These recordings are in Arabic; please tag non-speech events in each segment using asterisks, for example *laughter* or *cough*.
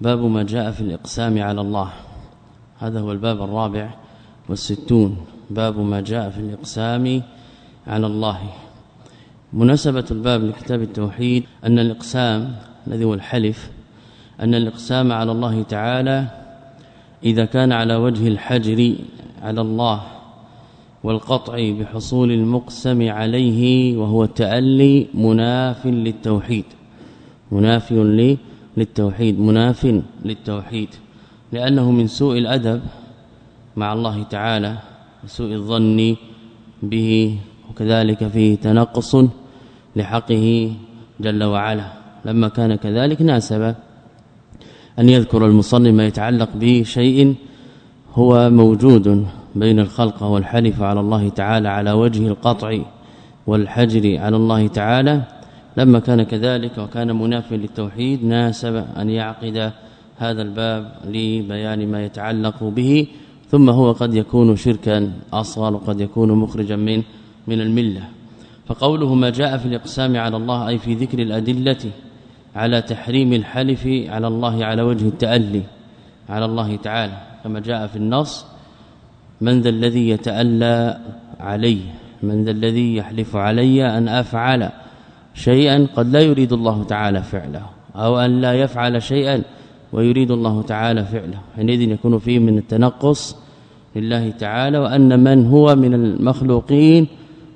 باب ما جاء في الإقسام على الله. هذا هو الباب الرابع والستون. باب ما جاء في الإقسام على الله. مناسبة الباب لكتاب التوحيد أن الإقسام الذي هو الحلف أن الإقسام على الله تعالى إذا كان على وجه الحجر على الله والقطع بحصول المقسم عليه وهو التألي مناف للتوحيد. مناف للتوحيد مناف للتوحيد. لأنه من سوء الأدب مع الله تعالى وسوء الظن به وكذلك فيه تنقص لحقه جل وعلا. لما كان كذلك ناسب أن يذكر المصنف ما يتعلق بشيء هو موجود بين الخلق والحلف على الله تعالى على وجه القطع والحجر على الله تعالى. لما كان كذلك وكان منافيا للتوحيد ناسب أن يعقد هذا الباب لبيان ما يتعلق به ثم هو قد يكون شركا أصغر وقد يكون مخرجا من من الملة. فقوله ما جاء في الإقسام على الله أي في ذكر الأدلة على تحريم الحلف على الله على وجه التألي على الله تعالى. كما جاء في النص من ذا الذي يتألى علي من ذا الذي يحلف علي أن أفعل شيئا قد لا يريد الله تعالى فعله أو أن لا يفعل شيئا ويريد الله تعالى فعله. حينئذ يكون فيه من التنقص لله تعالى وأن من هو من المخلوقين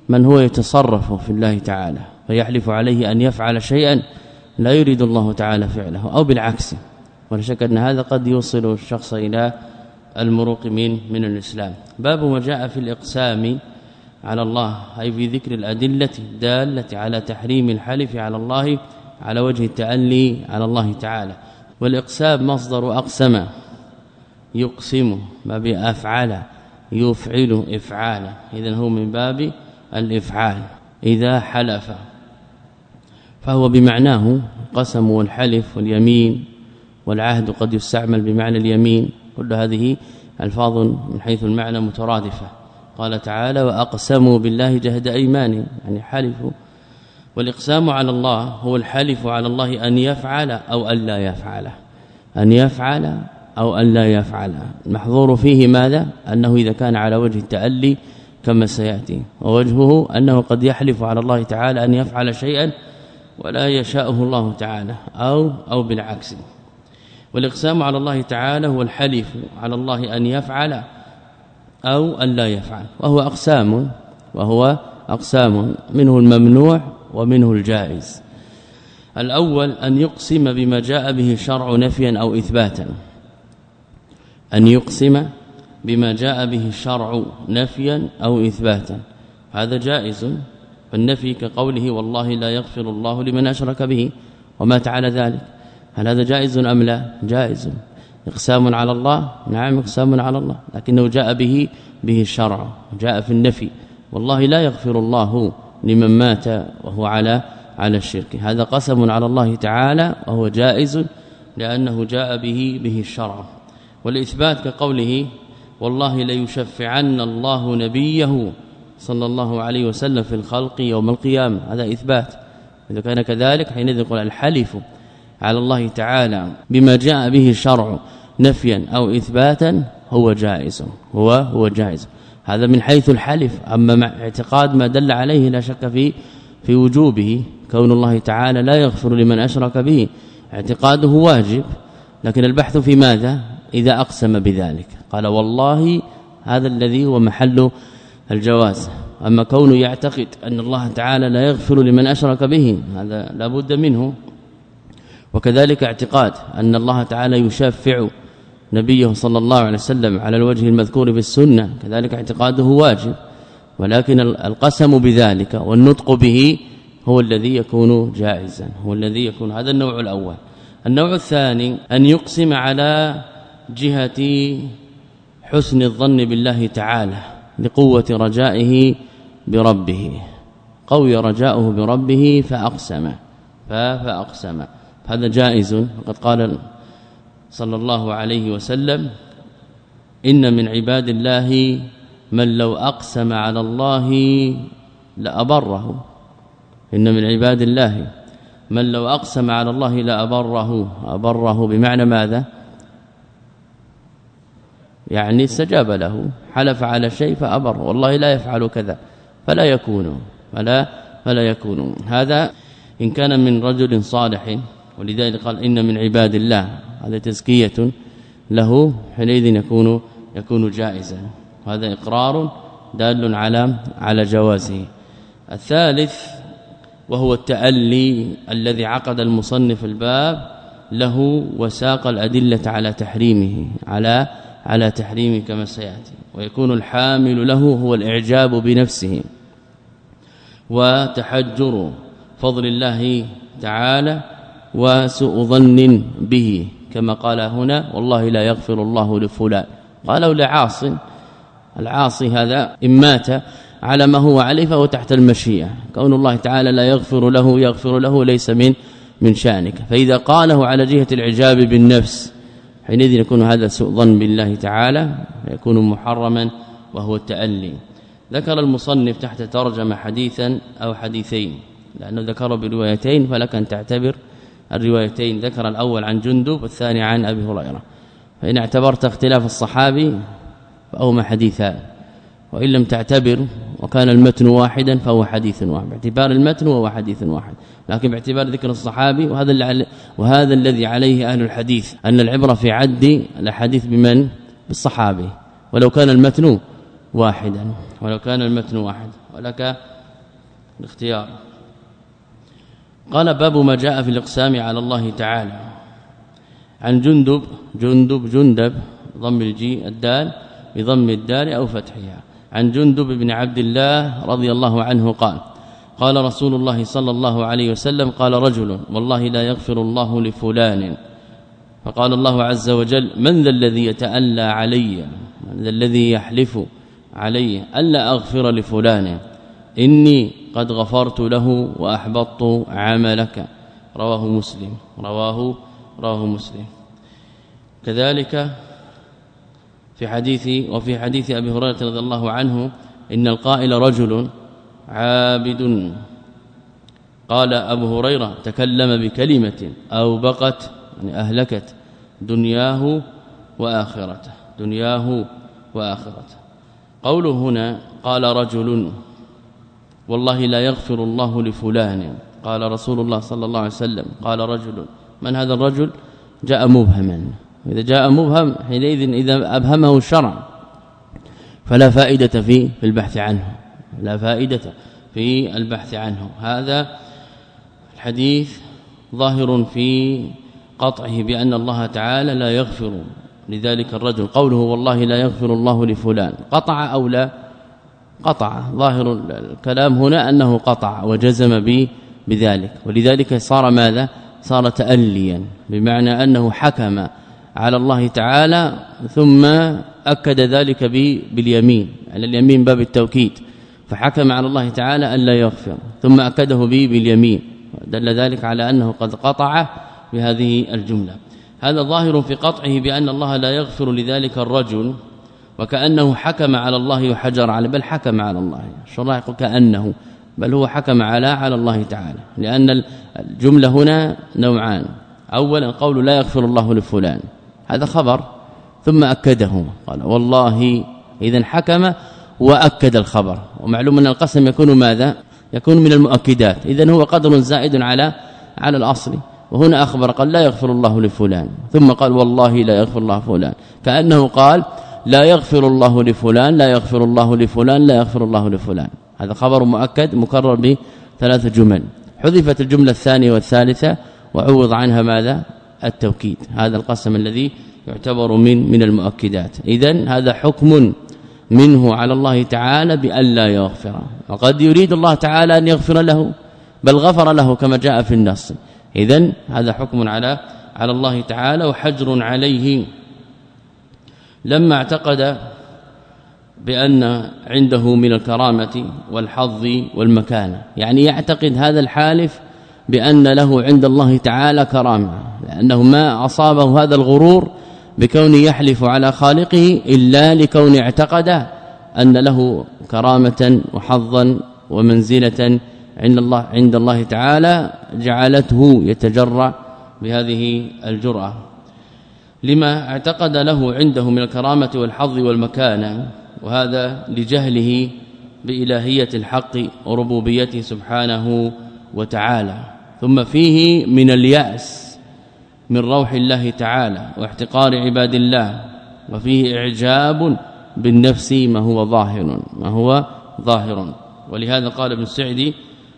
من هو يتصرف في الله تعالى. فيحلف عليه أن يفعل شيئا لا يريد الله تعالى فعله أو بالعكس. ولا شك أن هذا قد يوصل الشخص إلى المروق من من الإسلام. باب ما جاء في الإقسام على الله أي في ذكر الأدلة الدالة على تحريم الحلف على الله على وجه التألي على الله تعالى. والإقسام مصدر أقسم يقسم ما بأفعل يفعل افعالا اذا هو من باب الإفعال. إذا حلف فهو بمعناه قسم والحلف واليمين والعهد قد يستعمل بمعنى اليمين. كل هذه ألفاظ من حيث المعنى مترادفة. قال تعالى وأقسموا بالله جهد أيمانهم. يعني حلفوا. والإقسام على الله هو الحلف على الله أن يفعل أو الا يفعل. أن يفعل أو الا يفعل. المحظور فيه ماذا؟ أنه إذا كان على وجه التألي كما سيأتي. ووجهه أنه قد يحلف على الله تعالى أن يفعل شيئا ولا يشاءه الله تعالى أو أو بالعكس. والإقسام على الله تعالى هو الحلف على الله أن يفعل أو الا يفعل. وهو أقسام وهو أقسام منه الممنوع ومنه الجائز. الأول أن يقسم بما جاء به الشرع نفيا أو اثباتا. أن يقسم بما جاء به الشرع نفيا أو اثباتا. هذا جائز. فالنفي كقوله والله لا يغفر الله لمن أشرك به وما تعالى ذلك. هل هذا جائز أم لا؟ جائز. إقسام على الله. نعم إقسام على الله. لكنه جاء به به الشرع جاء في النفي. والله لا يغفر الله لمن مات وهو على على الشرك. هذا قسم على الله تعالى وهو جائز لأنه جاء به به الشرع. والإثبات كقوله والله ليشفعن الله نبيه صلى الله عليه وسلم في الخلق يوم القيامة. هذا إثبات. إذا كان كذلك حينئذ يقول الحلف. على الله تعالى بما جاء به الشرع نفيا أو إثباتا هو جائز هو هو جائز. هذا من حيث الحلف أما مع اعتقاد ما دل عليه لا شك في في وجوبه. كون الله تعالى لا يغفر لمن أشرك به اعتقاده واجب. لكن البحث في ماذا؟ إذا أقسم بذلك. قال والله هذا الذي هو محل الجواز. أما كونه يعتقد أن الله تعالى لا يغفر لمن أشرك به هذا لا بد منه. وكذلك اعتقاد أن الله تعالى يشفع نبيه صلى الله عليه وسلم على الوجه المذكور في السنة. كذلك اعتقاده واجب ولكن القسم بذلك والنطق به هو الذي يكون جائزا هو الذي يكون هذا النوع الأول. النوع الثاني أن يقسم على جهة حسن الظن بالله تعالى لقوة رجائه بربه. قوي رجاؤه بربه فأقسم فأقسم. هذا جائز. وقد قال صلى الله عليه وسلم إن من عباد الله من لو أقسم على الله لأبره. إن من عباد الله من لو أقسم على الله لأبره. أبره بمعنى ماذا؟ يعني استجاب له. حلف على شيء فأبر. والله لا يفعل كذا. فلا يكون. فلا فلا يكون. هذا إن كان من رجل صالح. ولذلك قال إن من عباد الله هذا تزكية له حينئذ يكون يكون جائزا. هذا إقرار دال على على جوازه. الثالث وهو التألي الذي عقد المصنف الباب له وساق الأدلة على تحريمه على على تحريمه كما سيأتي. ويكون الحامل له هو الإعجاب بنفسه. وتحجر فضل الله تعالى وسوء ظن به كما قال هنا والله لا يغفر الله لفلان. قالوا لعاص العاصي هذا إن مات على ما هو عليه فهو تحت المشيئة. كون الله تعالى لا يغفر له يغفر له ليس من من شأنك. فإذا قاله على جهة العجاب بالنفس حينئذ يكون هذا سوء ظن بالله تعالى يكون محرما وهو التألي. ذكر المصنف تحت ترجمة حديثا أو حديثين لأنه ذكر بروايتين فلك أن تعتبر الروايتين ذكر الأول عن جندب والثاني عن أبي هريرة. فإن اعتبرت اختلاف الصحابي فهما حديثان وإن لم تعتبر وكان المتن واحدا فهو حديث واحد. باعتبار المتن هو حديث واحد. لكن باعتبار ذكر الصحابي وهذا وهذا الذي عليه أهل الحديث أن العبرة في عد الاحاديث بمن؟ بالصحابي. ولو كان المتن واحدا. ولو كان المتن واحد. ولك الاختيار. قال باب ما جاء في الإقسام على الله تعالى. عن جندب جندب جندب ضم الجي الدال بضم الدال أو فتحها. عن جندب بن عبد الله رضي الله عنه قال قال رسول الله صلى الله عليه وسلم قال رجل والله لا يغفر الله لفلان. فقال الله عز وجل من ذا الذي يتألى علي؟ من ذا الذي يحلف علي؟ ألا أغفر لفلان؟ إني قد غفرت له وأحبطت عملك. رواه مسلم. رواه رواه مسلم. كذلك في حديث وفي حديث أبي هريرة رضي الله عنه إن القائل رجل عابد. قال أبو هريرة تكلم بكلمة أو بقت يعني أهلكت دنياه وآخرته. دنياه وآخرته. قوله هنا قال رجل والله لا يغفر الله لفلان. قال رسول الله صلى الله عليه وسلم قال رجل من هذا الرجل؟ جاء مبهما. إذا جاء مبهم حينئذ إذا أبهمه الشرع. فلا فائدة في في البحث عنه. لا فائدة في البحث عنه. هذا الحديث ظاهر في قطعه بأن الله تعالى لا يغفر. لذلك الرجل قوله والله لا يغفر الله لفلان. قطع أو لا؟ قطع. ظاهر الكلام هنا أنه قطع وجزم به بذلك. ولذلك صار ماذا؟ صار تأليا بمعنى أنه حكم على الله تعالى ثم أكد ذلك باليمين على اليمين باب التوكيد. فحكم على الله تعالى أن لا يغفر ثم أكده به باليمين. دل ذلك على أنه قد قطع بهذه الجملة. هذا ظاهر في قطعه بأن الله لا يغفر لذلك الرجل وكأنه حكم على الله وحجر على بل حكم على الله. الشرع يقول كأنه بل هو حكم على على الله تعالى. لأن الجملة هنا نوعان. اولا قول لا يغفر الله لفلان. هذا خبر. ثم اكده قال والله اذا حكم وأكد الخبر. ومعلوم أن القسم يكون ماذا؟ يكون من المؤكدات. اذا هو قدر زائد على على الأصل. وهنا أخبر قال لا يغفر الله لفلان. ثم قال والله لا يغفر الله فلان كأنه قال لا يغفر الله لفلان لا يغفر الله لفلان لا يغفر الله لفلان. هذا خبر مؤكد مكرر بثلاث جمل. حذفت الجملة الثانية والثالثة وعوض عنها ماذا؟ التوكيد. هذا القسم الذي يعتبر من من المؤكدات. اذا هذا حكم منه على الله تعالى بأن لا يغفر. وقد يريد الله تعالى أن يغفر له بل غفر له كما جاء في النص. اذا هذا حكم على على الله تعالى وحجر عليه لما اعتقد بأن عنده من الكرامة والحظ والمكانة. يعني يعتقد هذا الحالف بأن له عند الله تعالى كرامة لأنه ما أصابه هذا الغرور بكون يحلف على خالقه إلا لكون اعتقد أن له كرامة وحظا ومنزلة عند الله عند الله تعالى جعلته يتجرع بهذه الجرأة. لما اعتقد له عنده من الكرامة والحظ والمكانة وهذا لجهله بإلهية الحق وربوبيته سبحانه وتعالى. ثم فيه من اليأس من روح الله تعالى واحتقار عباد الله وفيه إعجاب بالنفس ما هو ظاهر ما هو ظاهر. ولهذا قال ابن سعدي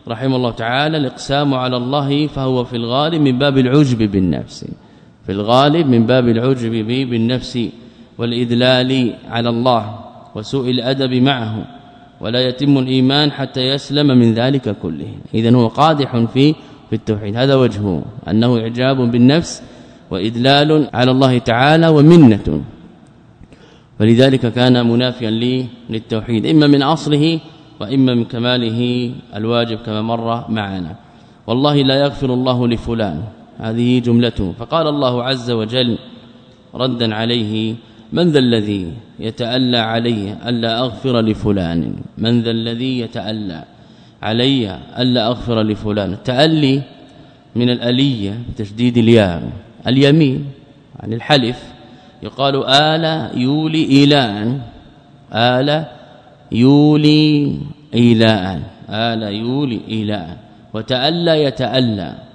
رحمه الله تعالى الإقسام على الله فهو في الغالب من باب العجب بالنفس. في الغالب من باب العجب بالنفس والإذلال على الله وسوء الأدب معه ولا يتم الإيمان حتى يسلم من ذلك كله. اذا هو قادح في في التوحيد. هذا وجهه. أنه إعجاب بالنفس وادلال على الله تعالى ومنة. فلذلك كان منافيا لي للتوحيد إما من أصله وإما من كماله الواجب كما مر معنا. والله لا يغفر الله لفلان. هذه جملته. فقال الله عز وجل ردا عليه من ذا الذي يتألى علي ألا أغفر لفلان؟ من ذا الذي يتألى علي ألا أغفر لفلان؟ التألي من الاليه بتشديد الياء. اليمين عن الحلف يقال آل يولي إلاء آل يولي إلاء آل يولي إلاء وتألى يتألى.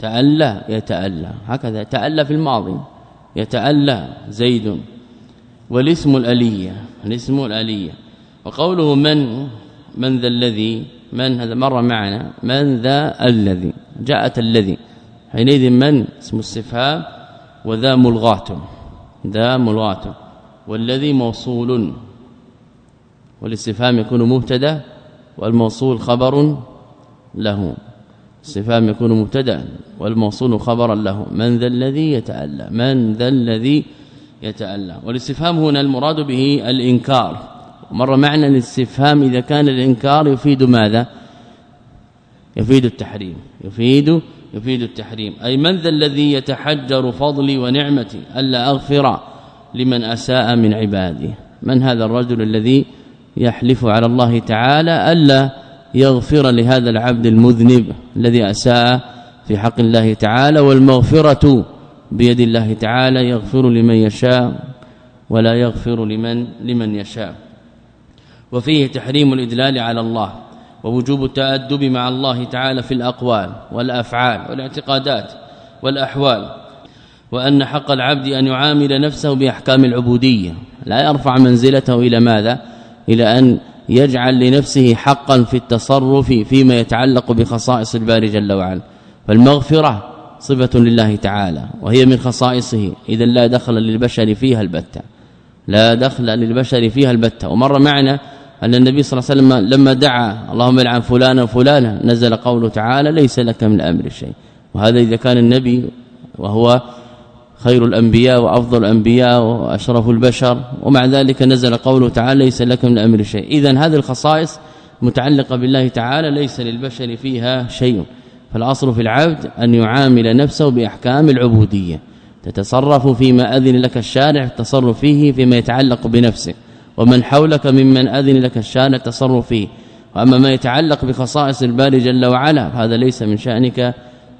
تألى يتألى. هكذا تألى في الماضي. يتألى زيد. والاسم الألية الاسم الألية. وقوله من من ذا الذي من هذا مر معنا. من ذا الذي جاءت الذي. حينئذ من؟ اسم استفهام وذا ملغات ذا ملغات والذي موصول. والاستفهام يكون مبتدا. والموصول خبر له. استفهام يكون مبتدأ والموصول خبرا له. من ذا الذي يتألى؟ من ذا الذي يتألى؟ والاستفهام هنا المراد به الإنكار. مر معنى الاستفهام إذا كان الإنكار يفيد ماذا؟ يفيد التحريم. يفيد يفيد التحريم. أي من ذا الذي يتحجر فضلي ونعمتي؟ ألا أغفر لمن أساء من عبادي. من هذا الرجل الذي يحلف على الله تعالى؟ ألا يغفر لهذا العبد المذنب الذي أساء في حق الله تعالى والمغفرة بيد الله تعالى يغفر لمن يشاء ولا يغفر لمن لمن يشاء. وفيه تحريم الإدلال على الله ووجوب التأدب مع الله تعالى في الأقوال والأفعال والاعتقادات والأحوال وأن حق العبد أن يعامل نفسه بأحكام العبودية. لا يرفع منزلته إلى ماذا؟ إلى أن يجعل لنفسه حقا في التصرف فيما يتعلق بخصائص الباري جل وعلا. فالمغفرة صفة لله تعالى وهي من خصائصه. إذا لا دخل للبشر فيها البتة. لا دخل للبشر فيها البتة. ومر معنا أن النبي صلى الله عليه وسلم لما دعا اللهم العن فلانا وفلانا نزل قوله تعالى ليس لك من الأمر شيء. وهذا إذا كان النبي وهو خير الأنبياء وأفضل الأنبياء وأشرف البشر. ومع ذلك نزل قوله تعالى ليس لك من الامر شيء. اذا هذه الخصائص متعلقة بالله تعالى ليس للبشر فيها شيء. فالأصل في العبد أن يعامل نفسه بأحكام العبودية تتصرف فيما أذن لك الشارع التصرف فيه فيما يتعلق بنفسك. ومن حولك ممن أذن لك الشان التصرف فيه. وأما ما يتعلق بخصائص الباري جل وعلا هذا ليس من شأنك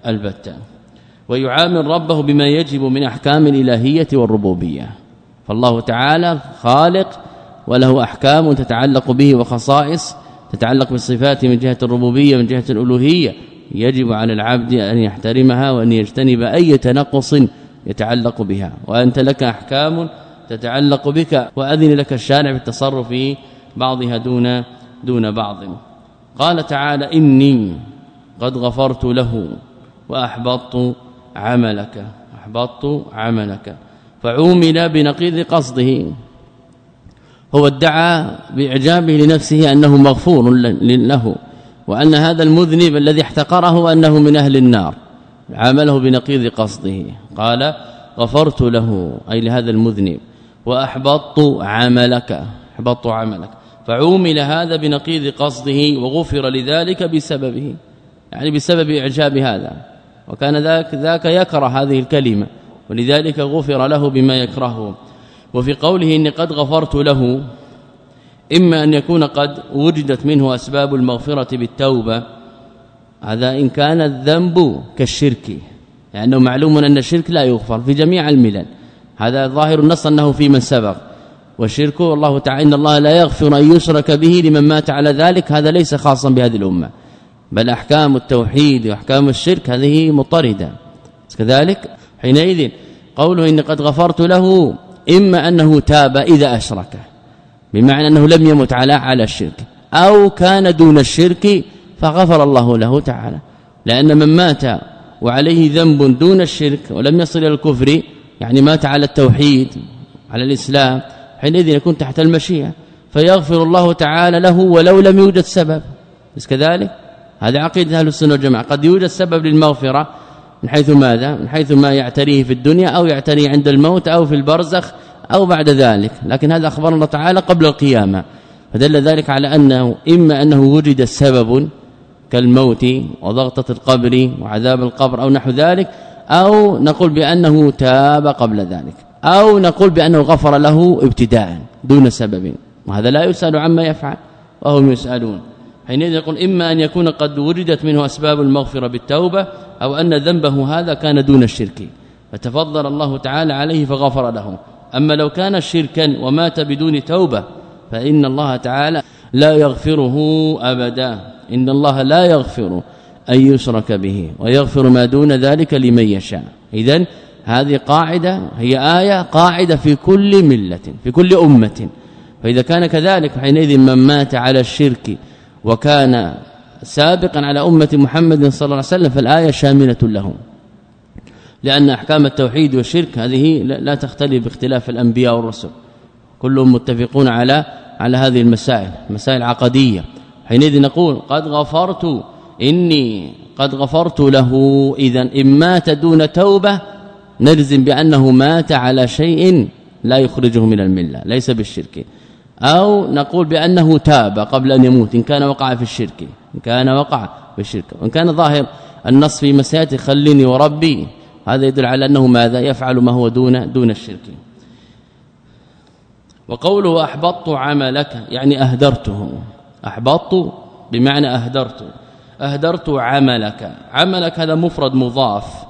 البتة. ويعامل ربه بما يجب من أحكام الإلهية والربوبية. فالله تعالى خالق وله أحكام تتعلق به وخصائص تتعلق بالصفات من جهة الربوبية من جهة الألوهية. يجب على العبد أن يحترمها وأن يجتنب أي تنقص يتعلق بها. وأنت لك أحكام تتعلق بك وأذن لك الشارع بالتصرف في بعضها دون دون بعض. قال تعالى إني قد غفرت له وأحبطت عملك. أحبطت عملك. فعومل بنقيض قصده. هو ادعى بإعجابه لنفسه أنه مغفور له وأن هذا المذنب الذي احتقره أنه من أهل النار. عامله بنقيض قصده. قال غفرت له أي لهذا المذنب. وأحبطت عملك. أحبطت عملك. فعومل هذا بنقيض قصده وغفر لذلك بسببه. يعني بسبب إعجاب هذا. وكان ذاك ذاك يكره هذه الكلمة ولذلك غفر له بما يكرهه. وفي قوله إني قد غفرت له إما أن يكون قد وجدت منه أسباب المغفرة بالتوبة هذا إن كان الذنب كالشرك لأنه معلوم أن الشرك لا يغفر في جميع الملل. هذا ظاهر النص أنه في من سبق. والشرك والله تعالى إن الله لا يغفر أن يشرك به لمن مات على ذلك هذا ليس خاصا بهذه الأمة. بل أحكام التوحيد وأحكام الشرك هذه مطردة. كذلك حينئذ قوله ان قد غفرت له إما أنه تاب إذا أشرك بمعنى أنه لم يمت على على الشرك أو كان دون الشرك فغفر الله له تعالى. لأن من مات وعليه ذنب دون الشرك ولم يصل إلى الكفر يعني مات على التوحيد على الإسلام حينئذ يكون تحت المشيئة فيغفر الله تعالى له ولو لم يوجد سبب. بس كذلك هذا عقيده أهل السنة والجماعة. قد يوجد سبب للمغفرة من حيث ماذا؟ من حيث ما يعتريه في الدنيا أو يعتريه عند الموت أو في البرزخ أو بعد ذلك. لكن هذا اخبر الله تعالى قبل القيامة. فدل ذلك على أنه إما أنه وجد سبب كالموت وضغطة القبر وعذاب القبر أو نحو ذلك أو نقول بأنه تاب قبل ذلك أو نقول بأنه غفر له ابتداء دون سبب. وهذا لا يسأل عما يفعل وهم يسألون. حينئذ يقول إما أن يكون قد وجدت منه أسباب المغفرة بالتوبة أو أن ذنبه هذا كان دون الشرك. فتفضل الله تعالى عليه فغفر له أما لو كان شركا ومات بدون توبة فإن الله تعالى لا يغفره أبدا. إن الله لا يغفر أن يشرك به ويغفر ما دون ذلك لمن يشاء. اذا هذه قاعدة هي آية قاعدة في كل ملة في كل أمة. فإذا كان كذلك حينئذ من مات على الشرك وكان سابقا على أمة محمد صلى الله عليه وسلم فالآية شاملة له لأن أحكام التوحيد والشرك هذه لا تختلف باختلاف الأنبياء والرسل. كلهم متفقون على على هذه المسائل مسائل عقدية. حينئذ نقول قد غفرت إني قد غفرت له. اذا إن مات دون توبة نلزم بأنه مات على شيء لا يخرجه من الملة ليس بالشرك. أو نقول بأنه تاب قبل أن يموت إن كان وقع في الشرك إن كان وقع في الشرك وإن كان ظاهر النص في مسياتي خليني وربي هذا يدل على أنه ماذا؟ يفعل ما هو دون دون الشرك. وقوله أحبطت عملك يعني أهدرته أحبطت بمعنى أهدرت أهدرت عملك. عملك هذا مفرد مضاف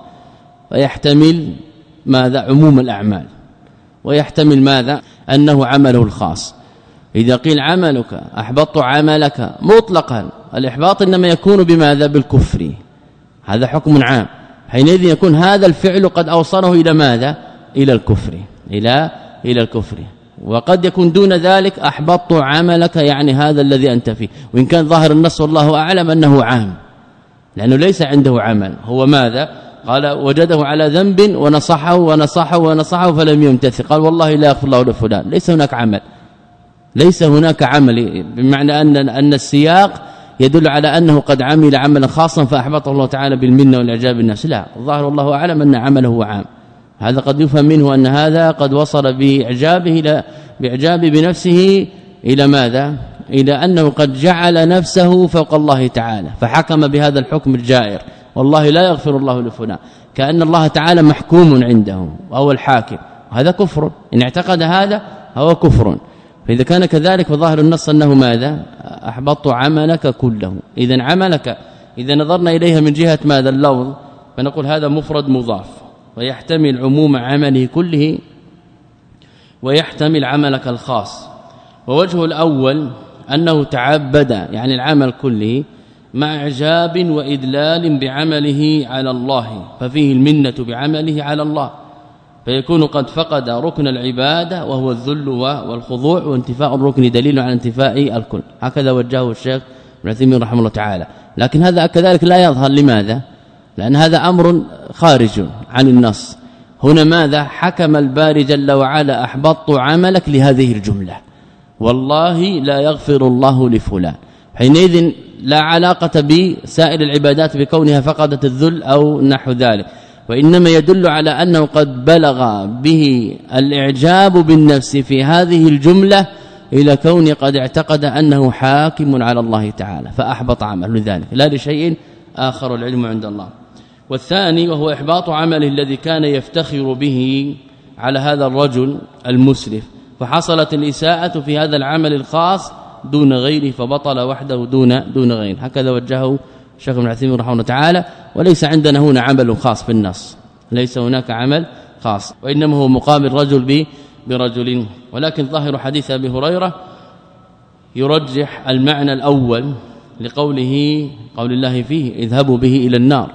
ويحتمل ماذا؟ عموم الأعمال. ويحتمل ماذا؟ أنه عمله الخاص. إذا قيل عملك أحبطت عملك مطلقا الإحباط إنما يكون بماذا؟ بالكفر. هذا حكم عام. حينئذ يكون هذا الفعل قد أوصله إلى ماذا؟ إلى الكفر. إلى إلى الكفر. وقد يكون دون ذلك أحبطت عملك يعني هذا الذي أنت فيه. وإن كان ظاهر النص والله أعلم أنه عام. لأنه ليس عنده عمل. هو ماذا؟ قال وجده على ذنب ونصحه ونصحه ونصحه فلم يمتثل. قال والله لا يغفر الله لفلان. ليس هناك عمل. ليس هناك عمل. بمعنى ان أن السياق يدل على أنه قد عمل عملا خاصا فأحبطه الله تعالى بالمنة والإعجاب الناس لا الظاهر الله أعلم أن عمله عام. هذا قد يفهم منه أن هذا قد وصل بإعجابه إلى بإعجاب بنفسه إلى ماذا؟ إلى أنه قد جعل نفسه فوق الله تعالى فحكم بهذا الحكم الجائر. والله لا يغفر الله لفلان. كأن الله تعالى محكوم عنده وهو الحاكم. وهذا كفر. إن اعتقد هذا هو كفر. فإذا كان كذلك فظاهر النص أنه ماذا؟ أحبطت عملك كله. إذا عملك إذا نظرنا إليها من جهة ماذا؟ اللفظ. فنقول هذا مفرد مضاف. ويحتمل عموم عمله كله ويحتمل عملك الخاص. ووجه الأول أنه تعبد يعني العمل كله مع إعجاب وإدلال بعمله على الله. ففيه المنة بعمله على الله. فيكون قد فقد ركن العبادة وهو الذل والخضوع وانتفاء الركن دليل على انتفاء الكل. هكذا وجهه الشيخ ابن عثيمين رحمه الله تعالى. لكن هذا كذلك لا يظهر. لماذا؟ لأن هذا أمر خارج عن النص. هنا ماذا؟ حكم الباري جل وعلا أحبطت عملك لهذه الجملة. والله لا يغفر الله لفلان. حينئذ لا علاقة بسائر العبادات بكونها فقدت الذل أو نحو ذلك. وإنما يدل على أنه قد بلغ به الإعجاب بالنفس في هذه الجملة إلى كون قد اعتقد أنه حاكم على الله تعالى فأحبط عمله لذلك لا لشيء آخر العلم عند الله. والثاني وهو إحباط عمله الذي كان يفتخر به على هذا الرجل المسرف فحصلت الإساءة في هذا العمل الخاص دون غيره فبطل وحده دون دون غيره. هكذا وجهه الشيخ ابن عثيمين رحمه الله تعالى وليس عندنا هنا عمل خاص في النص ليس هناك عمل خاص وإنما هو مقابل رجل برجل. ولكن ظاهر حديث أبي هريرة يرجح المعنى الأول لقوله قول الله فيه اذهبوا به إلى النار.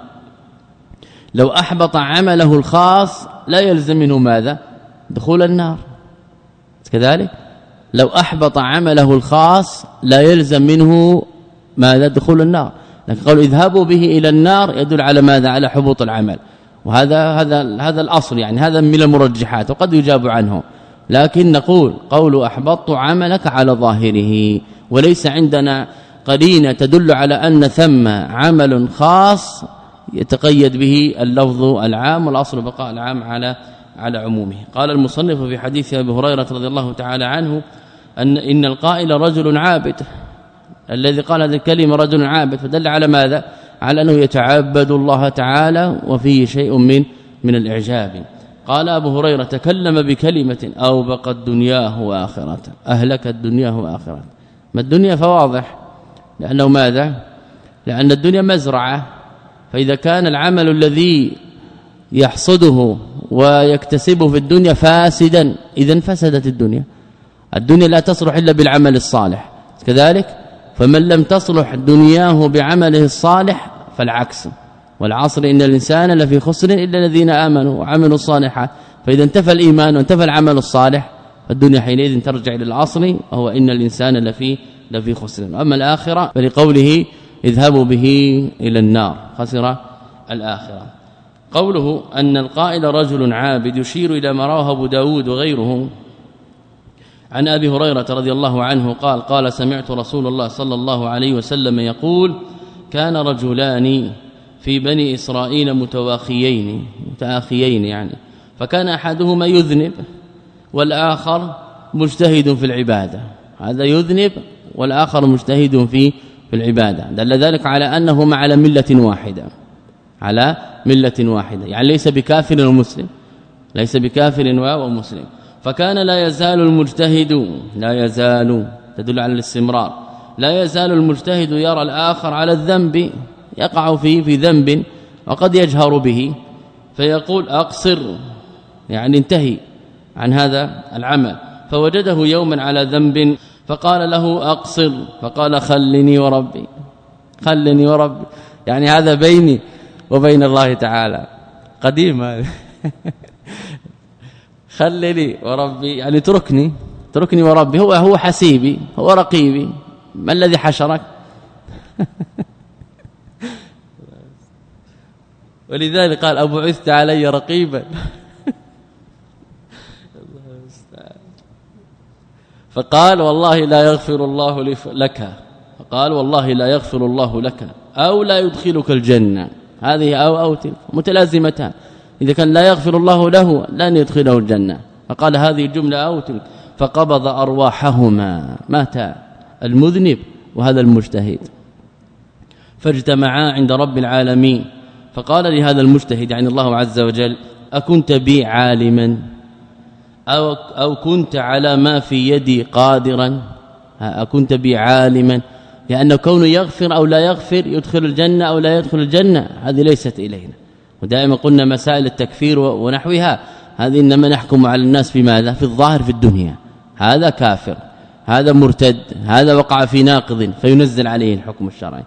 لو أحبط عمله الخاص لا يلزم منه ماذا؟ دخول النار. كذلك لو أحبط عمله الخاص لا يلزم منه ماذا؟ دخول النار. لكن قالوا اذهبوا به إلى النار يدل على ماذا؟ على حبوط العمل. وهذا هذا هذا الأصل يعني هذا من المرجحات وقد يجاب عنه. لكن نقول قول أحبطت عملك على ظاهره وليس عندنا قرينة تدل على أن ثم عمل خاص يتقيد به اللفظ العام والأصل بقاء العام على على عمومه. قال المصنف في حديث أبي هريرة رضي الله تعالى عنه أن إن القائل رجل عابد. الذي قال هذه الكلمة رجل عابد فدل على ماذا؟ على أنه يتعبد الله تعالى وفيه شيء من من الإعجاب. قال أبو هريرة تكلم بكلمة اوبقت دنياه وآخرته اهلكت دنياه وآخرته. ما الدنيا فواضح لأنه ماذا؟ لأن الدنيا مزرعة فإذا كان العمل الذي يحصده ويكتسبه في الدنيا فاسدا اذا فسدت الدنيا. الدنيا لا تصلح إلا بالعمل الصالح. كذلك فمن لم تصلح دنياه بعمله الصالح فالعكس. والعصر إن الإنسان لفي خسر إلا الذين آمنوا وعملوا الصالحات فإذا انتفى الإيمان وانتفى العمل الصالح فالدنيا حينئذ ترجع إلى الاصل وهو إن الإنسان لفي لفي خسر. اما الآخرة فلقوله اذهبوا به إلى النار خسر الآخرة. قوله أن القائل رجل عابد يشير إلى ما رواه أبو داود وغيره. عن أبي هريرة رضي الله عنه قال قال سمعت رسول الله صلى الله عليه وسلم يقول كان رجلان في بني إسرائيل متواخيين متآخيين يعني فكان أحدهما يذنب والآخر مجتهد في العبادة. هذا يذنب والآخر مجتهد في في العبادة. دل ذلك على انهما على ملة واحدة على ملة واحدة. يعني ليس بكافر ومسلم ليس بكافر ومسلم فكان لا يزال المجتهد لا يزال تدل على الاستمرار لا يزال المجتهد يرى الآخر على الذنب يقع فيه في ذنب وقد يجهر به فيقول أقصر يعني انتهي عن هذا العمل. فوجده يوما على ذنب فقال له أقصر فقال خلني وربي خلني وربي. يعني هذا بيني وبين الله تعالى. قديم هذا. *laughs* خلني وربي يعني اتركني اتركني وربي. هو هو حسيبي هو رقيبي. ما الذي حشرك؟ *laughs* ولذلك قال ابو عثت علي رقيبا. *laughs* فقال والله لا يغفر الله لك. فقال والله لا يغفر الله لك أو لا يدخلك الجنة. هذه أو أو تلك متلازمتان. إذا كان لا يغفر الله له لن يدخله الجنة. فقال هذه الجملة أو تلك. فقبض أرواحهما. مات المذنب وهذا المجتهد. فاجتمعا عند رب العالمين. فقال لهذا المجتهد يعني الله عز وجل أكنت بي عالما؟ أو, أو كنت على ما في يدي قادرا؟ أكنت بي عالما؟ لأن كونه يغفر أو لا يغفر يدخل الجنة أو لا يدخل الجنة هذه ليست إلينا. ودائما قلنا مسائل التكفير ونحوها. هذه إنما نحكم على الناس في ماذا؟ في الظاهر في الدنيا. هذا كافر. هذا مرتد. هذا وقع في ناقض فينزل عليه الحكم الشرعي.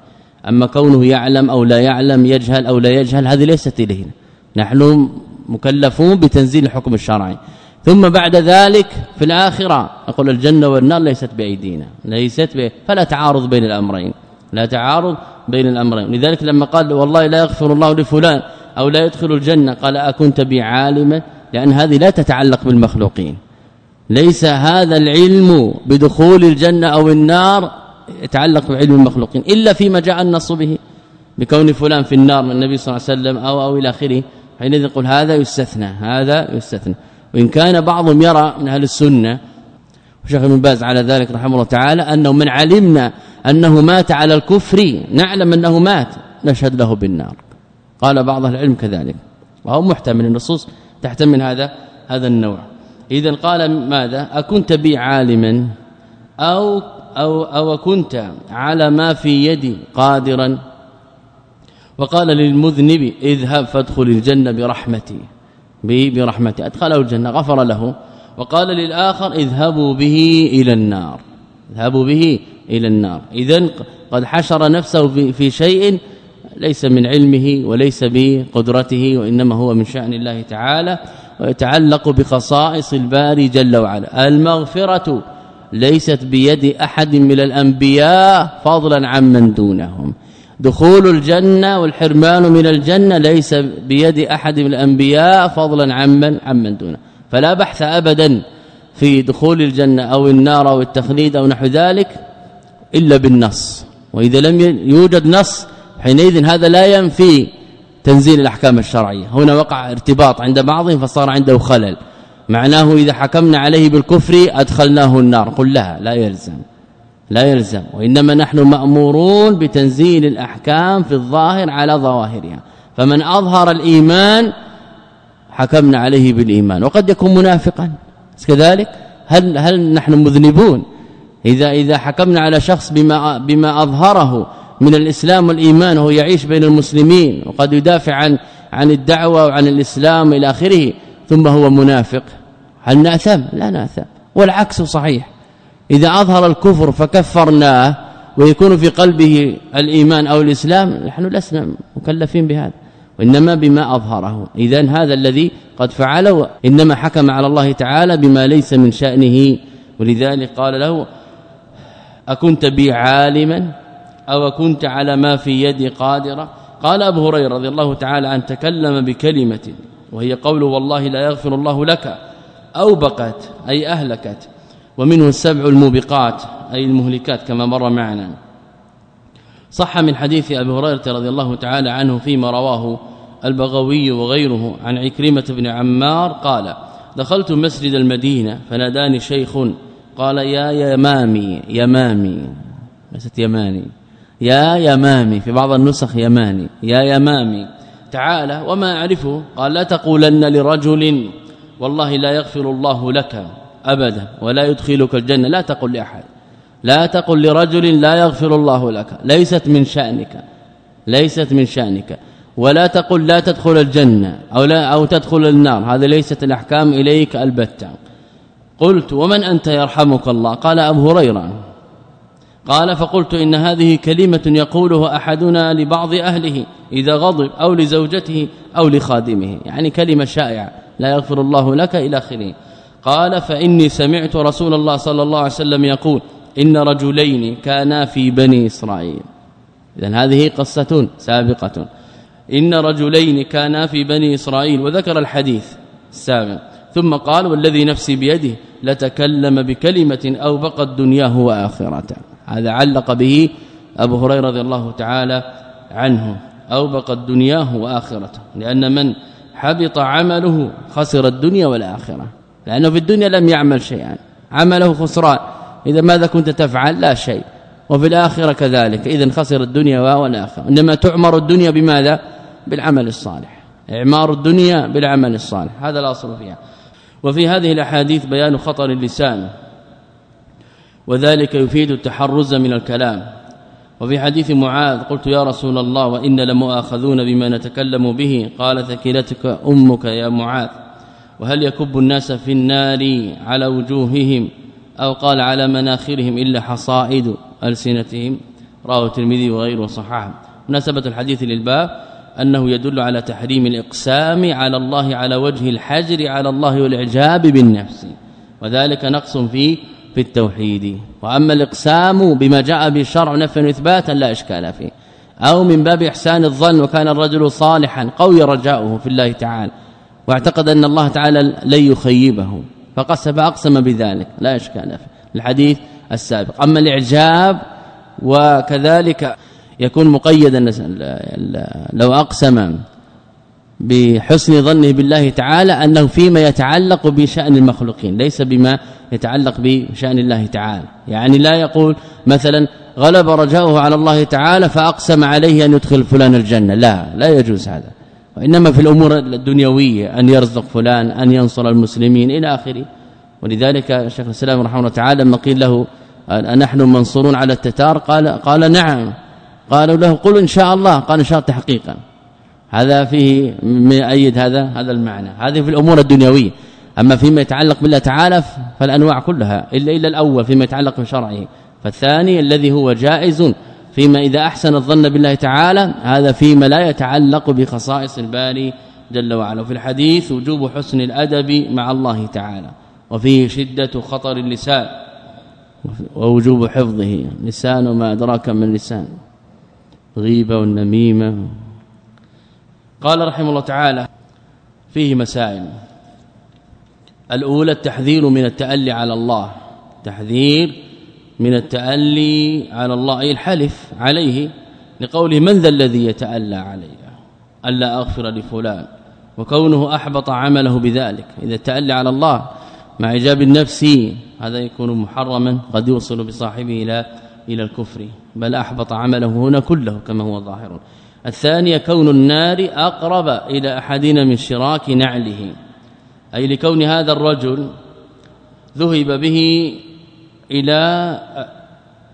أما كونه يعلم أو لا يعلم يجهل أو لا يجهل هذه ليست إلينا. نحن مكلفون بتنزيل الحكم الشرعي. ثم بعد ذلك في الآخرة نقول الجنة والنار ليست بأيدينا. ليست بي فلا تعارض بين الأمرين. لا تعارض بين الأمرين. لذلك لما قال والله لا يغفر الله لفلان أو لا يدخل الجنة؟ قال أكنت بعالما لأن هذه لا تتعلق بالمخلوقين. ليس هذا العلم بدخول الجنة أو النار يتعلق بعلم المخلوقين إلا فيما جاء النص به. بكون فلان في النار من النبي صلى الله عليه وسلم أو أو إلى آخره. حينئذ نقول هذا يستثنى هذا يستثنى. وإن كان بعضهم يرى من أهل السنة وشيخ ابن باز على ذلك رحمه الله تعالى أنه من علمنا أنه مات على الكفر نعلم أنه مات نشهد له بالنار. قال بعض العلم كذلك. وهو محتمل النصوص تحتمل هذا هذا النوع. اذا قال ماذا؟ أكنت بي عالما أو أو أو كنت على ما في يدي قادرا. وقال للمذنب اذهب فادخل الجنة برحمتي برحمتي. أدخله الجنة غفر له. وقال للآخر اذهبوا به إلى النار. اذهبوا به إلى النار. اذا قد حشر نفسه في شيء ليس من علمه وليس بقدرته وإنما هو من شأن الله تعالى ويتعلق بخصائص الباري جل وعلا. المغفرة ليست بيد أحد من الأنبياء فضلا عن من دونهم. دخول الجنة والحرمان من الجنة ليس بيد أحد من الأنبياء فضلا عن من عن من دونه. فلا بحث ابدا في دخول الجنة أو النار أو التخليد أو نحو ذلك إلا بالنص. وإذا لم يوجد نص حينئذ هذا لا ينفي تنزيل الأحكام الشرعية. هنا وقع ارتباط عند بعضهم فصار عنده خلل. معناه إذا حكمنا عليه بالكفر أدخلناه النار. قل لها لا يلزم. لا يلزم. وإنما نحن مأمورون بتنزيل الأحكام في الظاهر على ظواهرها. فمن أظهر الإيمان حكمنا عليه بالإيمان. وقد يكون منافقا. كذلك هل هل نحن مذنبون؟ إذا إذا حكمنا على شخص بما بما أظهره من الإسلام والإيمان وهو يعيش بين المسلمين وقد يدافع عن عن الدعوة وعن الإسلام إلى آخره ثم هو منافق. هل نأثم؟ لا نأثم والعكس صحيح. إذا أظهر الكفر فكفرناه ويكون في قلبه الإيمان أو الإسلام نحن لسنا مكلفين بهذا. وإنما بما أظهره. اذا هذا الذي قد فعله إنما حكم على الله تعالى بما ليس من شأنه. ولذلك قال له أكنت بي عالما؟ أو كنت على ما في يدي قادرا قال أبو هريرة رضي الله تعالى عن تكلم بكلمة وهي قوله والله لا يغفر الله لك أو بقت أي أهلكت ومنه السبع الموبقات أي المهلكات كما مر معنا. صح من حديث أبي هريرة رضي الله تعالى عنه فيما رواه البغوي وغيره عن عكرمة بن عمار قال دخلت مسجد المدينة فناداني شيخ قال يا يمامي يمامي ليست يماني يا يمامي في بعض النسخ يماني يا يمامي. تعالى وما أعرفه؟ قال لا تقولن لرجل والله لا يغفر الله لك أبدا ولا يدخلك الجنة. لا تقل لأحد لا تقل لرجل لا يغفر الله لك. ليست من شأنك ليست من شأنك. ولا تقل لا تدخل الجنة أو لا أو تدخل النار. هذا ليست الأحكام إليك البتة. قلت ومن أنت يرحمك الله؟ قال أبو هريرة. قال فقلت إن هذه كلمة يقولها أحدنا لبعض أهله إذا غضب أو لزوجته أو لخادمه. يعني كلمة شائعة. لا يغفر الله لك إلى آخره. قال فإني سمعت رسول الله صلى الله عليه وسلم يقول إن رجلين كانا في بني إسرائيل. اذا هذه قصة سابقة. إن رجلين كانا في بني إسرائيل. وذكر الحديث السابق. ثم قال والذي نفسي بيده لتكلم بكلمة أو بقت دنياه واخرته هذا علق به أبو هريرة رضي الله تعالى عنه. أو بقت دنياه وآخرته. لأن من حبط عمله خسر الدنيا والآخرة. لأنه في الدنيا لم يعمل شيئا. عمله خسران. إذا ماذا كنت تفعل؟ لا شيء. وفي الآخرة كذلك. اذا خسر الدنيا والآخرة. إنما تعمر الدنيا بماذا؟ بالعمل الصالح. إعمار الدنيا بالعمل الصالح. هذا الأصل فيها. وفي هذه الأحاديث بيان خطر اللسان. وذلك يفيد التحرز من الكلام. وفي حديث معاذ قلت يا رسول الله وإن لمؤاخذون بما نتكلم به قال ثكلتك أمك يا معاذ وهل يكب الناس في النار على وجوههم أو قال على مناخرهم إلا حصائد ألسنتهم؟ رواه الترمذي وغيره صححه مناسبة الحديث للباب أنه يدل على تحريم الإقسام على الله على وجه الحجر على الله والإعجاب بالنفس وذلك نقص في في التوحيد وأما الإقسام بما جاء به الشرع نفيا وإثباتا لا إشكال فيه. أو من باب إحسان الظن وكان الرجل صالحا قوي رجاؤه في الله تعالى واعتقد أن الله تعالى لن يخيبه فقسم فأقسم بذلك لا إشكال فيه. الحديث السابق. أما الإعجاب وكذلك يكون مقيدا لو أقسم بحسن ظنه بالله تعالى أنه فيما يتعلق بشأن المخلوقين ليس بما يتعلق بشأن الله تعالى. يعني لا يقول مثلا غلب رجاؤه على الله تعالى فأقسم عليه أن يدخل فلان الجنة. لا لا يجوز هذا. وإنما في الأمور الدنيوية أن يرزق فلان أن ينصر المسلمين إلى آخره. ولذلك شيخ الإسلام رحمه الله تعالى لما قيل له نحن منصورون على التتار قال قال نعم. قالوا له قل إن شاء الله قال إن شاء الله تحقيقا. هذا فيه يؤيد هذا هذا المعنى. هذه في الأمور الدنيوية. أما فيما يتعلق بالله تعالى فالأنواع كلها الا إلا الأول فيما يتعلق بشرعه. فالثاني الذي هو جائز فيما إذا أحسن الظن بالله تعالى هذا فيما لا يتعلق بخصائص الباري جل وعلا. وفي الحديث وجوب حسن الأدب مع الله تعالى. وفيه شدة خطر اللسان. ووجوب حفظه. لسان وما أدراك من لسان غيبة والنميمة. قال رحمه الله تعالى فيه مسائل. الأولى التحذير من التألي على الله. تحذير من التألي على الله أي الحلف عليه لقوله من ذا الذي يتألى علي؟ ألا أغفر لفلان. وكونه أحبط عمله بذلك. إذا تألى على الله مع إيجاب النفس هذا يكون محرما قد يوصل بصاحبه إلى إلى الكفر. بل أحبط عمله هنا كله كما هو ظاهر. الثانية كون النار أقرب إلى أحدنا من شراك نعله. أي لكون هذا الرجل ذهب به إلى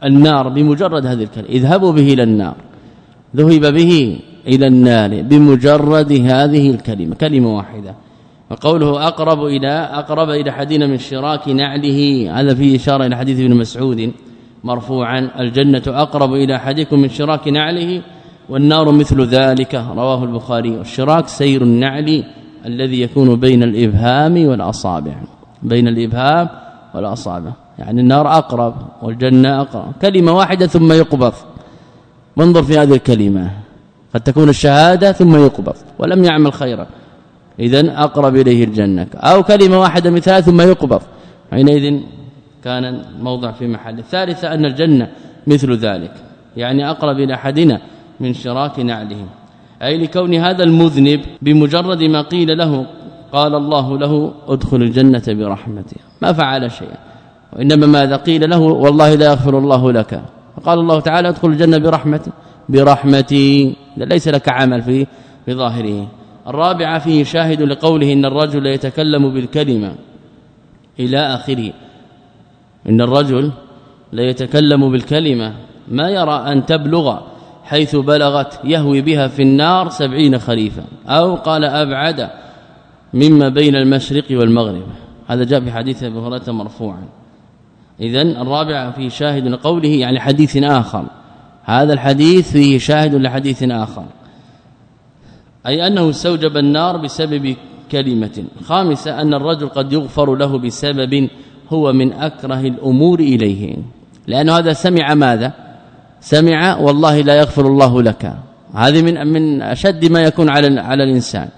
النار بمجرد هذه الكلمة. اذهبوا به إلى النار. ذهب به إلى النار بمجرد هذه الكلمة. كلمة واحدة. وقوله أقرب إلى أقرب إلى حدين من شراك نعله. هذا فيه إشارة إلى حديث ابن مسعود مرفوعا. الجنة أقرب إلى أحدكم من شراك نعله. والنار مثل ذلك رواه البخاري. والشراك سير النعل الذي يكون بين الإبهام والأصابع. بين الإبهام والأصابع. يعني النار أقرب والجنة أقرب. كلمة واحدة ثم يقبض. وانظر في هذه الكلمة. قد تكون الشهادة ثم يقبض. ولم يعمل خيرا. اذا أقرب إليه الجنة. أو كلمة واحدة مثال ثم يقبض. حينئذ كان الموضع في محل. الثالثة أن الجنة مثل ذلك. يعني أقرب إلى أحدنا. من شراك نعلهم أي لكون هذا المذنب بمجرد ما قيل له قال الله له ادخل الجنة برحمته ما فعل شيئا. وإنما ماذا قيل له؟ والله لا يغفر الله لك. فقال الله تعالى ادخل الجنة برحمته برحمتي. ليس لك عمل في بظاهره الرابعة فيه شاهد لقوله إن الرجل يتكلم بالكلمة إلى آخره. إن الرجل لا يتكلم بالكلمة. ما يرى أن تبلغ حيث بلغت يهوي بها في النار سبعين خريفا أو قال أبعد مما بين المشرق والمغرب. هذا جاء في حديث أبي هريرة مرفوعا. اذا الرابعه في شاهد لقوله يعني حديث آخر. هذا الحديث فيه شاهد لحديث آخر. أي أنه استوجب النار بسبب كلمة. خامسة أن الرجل قد يغفر له بسبب هو من أكره الأمور إليه. لأن هذا سمع ماذا؟ سمع والله لا يغفر الله لك. هذه من من أشد ما يكون على على الإنسان.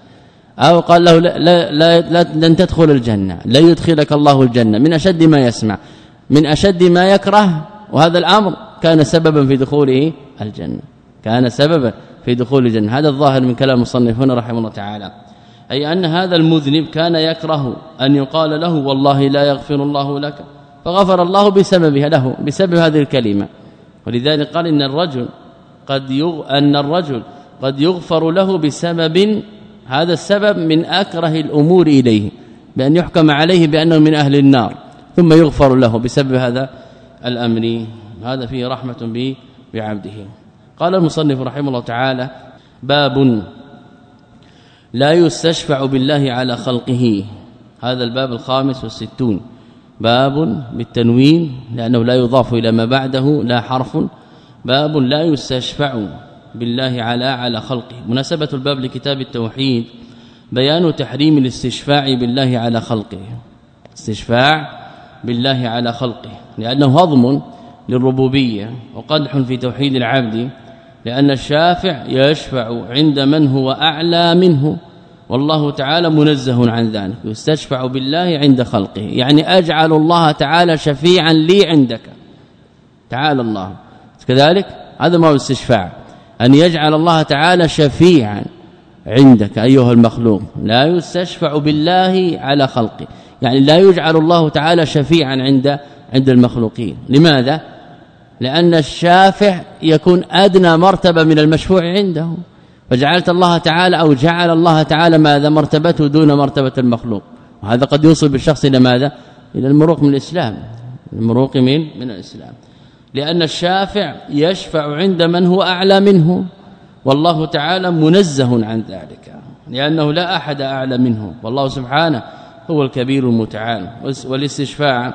أو قال له لا, لا, لن تدخل الجنة لا يدخلك الله الجنة. من أشد ما يسمع. من أشد ما يكره وهذا الأمر كان سببا في دخوله الجنة. كان سببا في دخول الجنة. هذا الظاهر من كلام المصنف هنا رحمه الله تعالى. أي أن هذا المذنب كان يكره أن يقال له والله لا يغفر الله لك. فغفر الله بسببها له بسبب هذه الكلمة. ولذلك قال إن الرجل قد يغ... أن الرجل قد يغفر له بسبب هذا السبب من أكره الأمور إليه بأن يحكم عليه بأنه من أهل النار ثم يغفر له بسبب هذا الأمر. هذا فيه رحمة به بعبده. قال المصنف رحمه الله تعالى باب لا يستشفع بالله على خلقه. هذا الباب الخامس والستون. باب بالتنوين لأنه لا يضاف إلى ما بعده لا حرف. باب لا يستشفع بالله على على خلقه. مناسبة الباب لكتاب التوحيد بيان تحريم الاستشفاع بالله على خلقه. استشفاع بالله على خلقه لأنه هضم للربوبية وقدح في توحيد العبد لأن الشافع يشفع عند من هو أعلى منه. والله تعالى منزه عن ذلك يستشفع بالله عند خلقه. يعني أجعل الله تعالى شفيعا لي عندك. تعالى الله. كذلك؟ هذا ما هو الاستشفاع أن يجعل الله تعالى شفيعا عندك أيها المخلوق. لا يستشفع بالله على خلقه. يعني لا يجعل الله تعالى شفيعا عند عند المخلوقين. لماذا؟ لأن الشافع يكون أدنى مرتبة من المشفوع عنده فجعلت الله تعالى أو جعل الله تعالى ماذا؟ مرتبته دون مرتبة المخلوق. وهذا قد يوصل بالشخص إلى ماذا؟ إلى المروق من الإسلام. المروق من من الإسلام. لأن الشافع يشفع عند من هو أعلى منه. والله تعالى منزه عن ذلك. لأنه لا أحد أعلى منه. والله سبحانه هو الكبير المتعال. والاستشفاع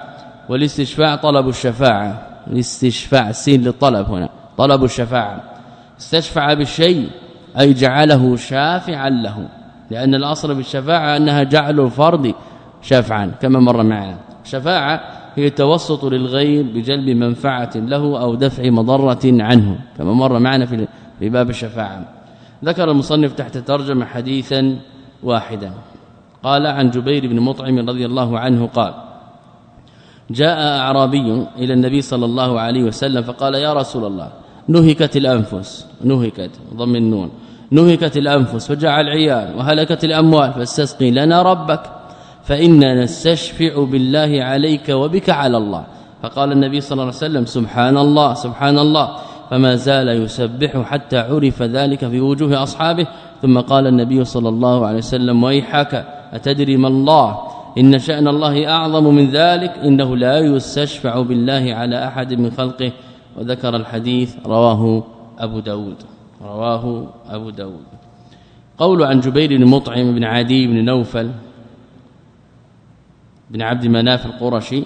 والاستشفاع طلب الشفاعة. الاستشفاع السين للطلب هنا. طلب الشفاعة. استشفع بالشيء. أي جعله شافعا له. لأن الأصل بالشفاعه أنها جعل الفرد شفعا كما مر معنا. شفاعه هي التوسط للغير بجلب منفعة له أو دفع مضرة عنه كما مر معنا في في باب الشفاعة. ذكر المصنف تحت ترجمة حديثا واحدا. قال عن جبير بن مطعم رضي الله عنه قال جاء أعرابي إلى النبي صلى الله عليه وسلم فقال يا رسول الله نهكت الأنفس. نهكت ضم النون. نهكت الأنفس وجاء العيال وهلكت الأموال فاستسقي لنا ربك فإنا نستشفع بالله عليك وبك على الله. فقال النبي صلى الله عليه وسلم سبحان الله سبحان الله. فما زال يسبح حتى عرف ذلك في وجوه أصحابه. ثم قال النبي صلى الله عليه وسلم ويحك أتدري ما الله؟ إن شأن الله أعظم من ذلك إنه لا يستشفع بالله على أحد من خلقه. وذكر الحديث رواه أبو داود. رواه أبو داود. قول عن جبير بن مطعم بن عدي بن نوفل بن عبد مناف القرشي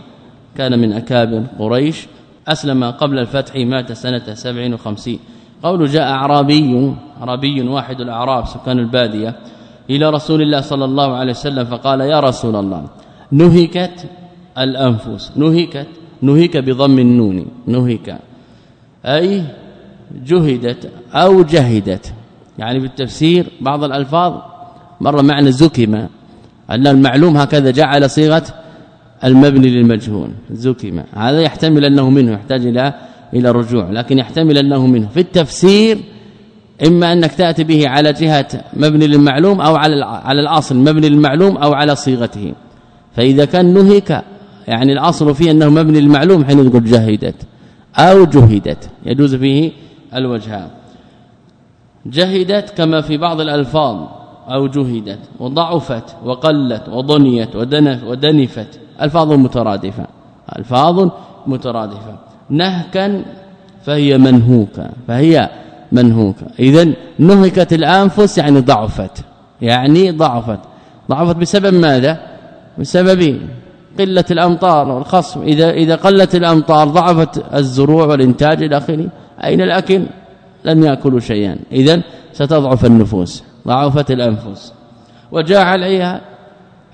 كان من أكابر قريش أسلم قبل الفتح مات سنة 57 قول جاء أعرابي عربي واحد الأعراب سكان البادية إلى رسول الله صلى الله عليه وسلم فقال يا رسول الله نهكت الأنفس نهكت نهك بضم النون نهك. أي جهدت أو جهدت. يعني بالتفسير بعض الألفاظ مر معنى زكم. أن المعلوم هكذا جعل صيغة المبني للمجهول. زكم. هذا يحتمل أنه منه يحتاج إلى إلى رجوع لكن يحتمل أنه منه. في التفسير إما أنك تأتي به على جهة مبني للمعلوم أو على على الأصل مبني للمعلوم أو على صيغته. فإذا كان نهك يعني الأصل فيه أنه مبني للمعلوم حين تقول جهدت أو جهدت. يجوز فيه الوجهان جهدت كما في بعض الألفاظ أو جهدت وضعفت وقلت وضنيت ودنف ودنفت. ألفاظ مترادفة. ألفاظ مترادفة. نهكا فهي منهوكة. فهي منهوكة. اذا نهكت الأنفس يعني ضعفت. يعني ضعفت. ضعفت بسبب ماذا؟ بسبب قلة الأمطار والخصم. إذا إذا قلت الأمطار ضعفت الزروع والإنتاج إلى آخره أين الأكل؟ لم يأكلوا شيئا. اذا ستضعف النفوس ضعفت الأنفس. وجاع العيال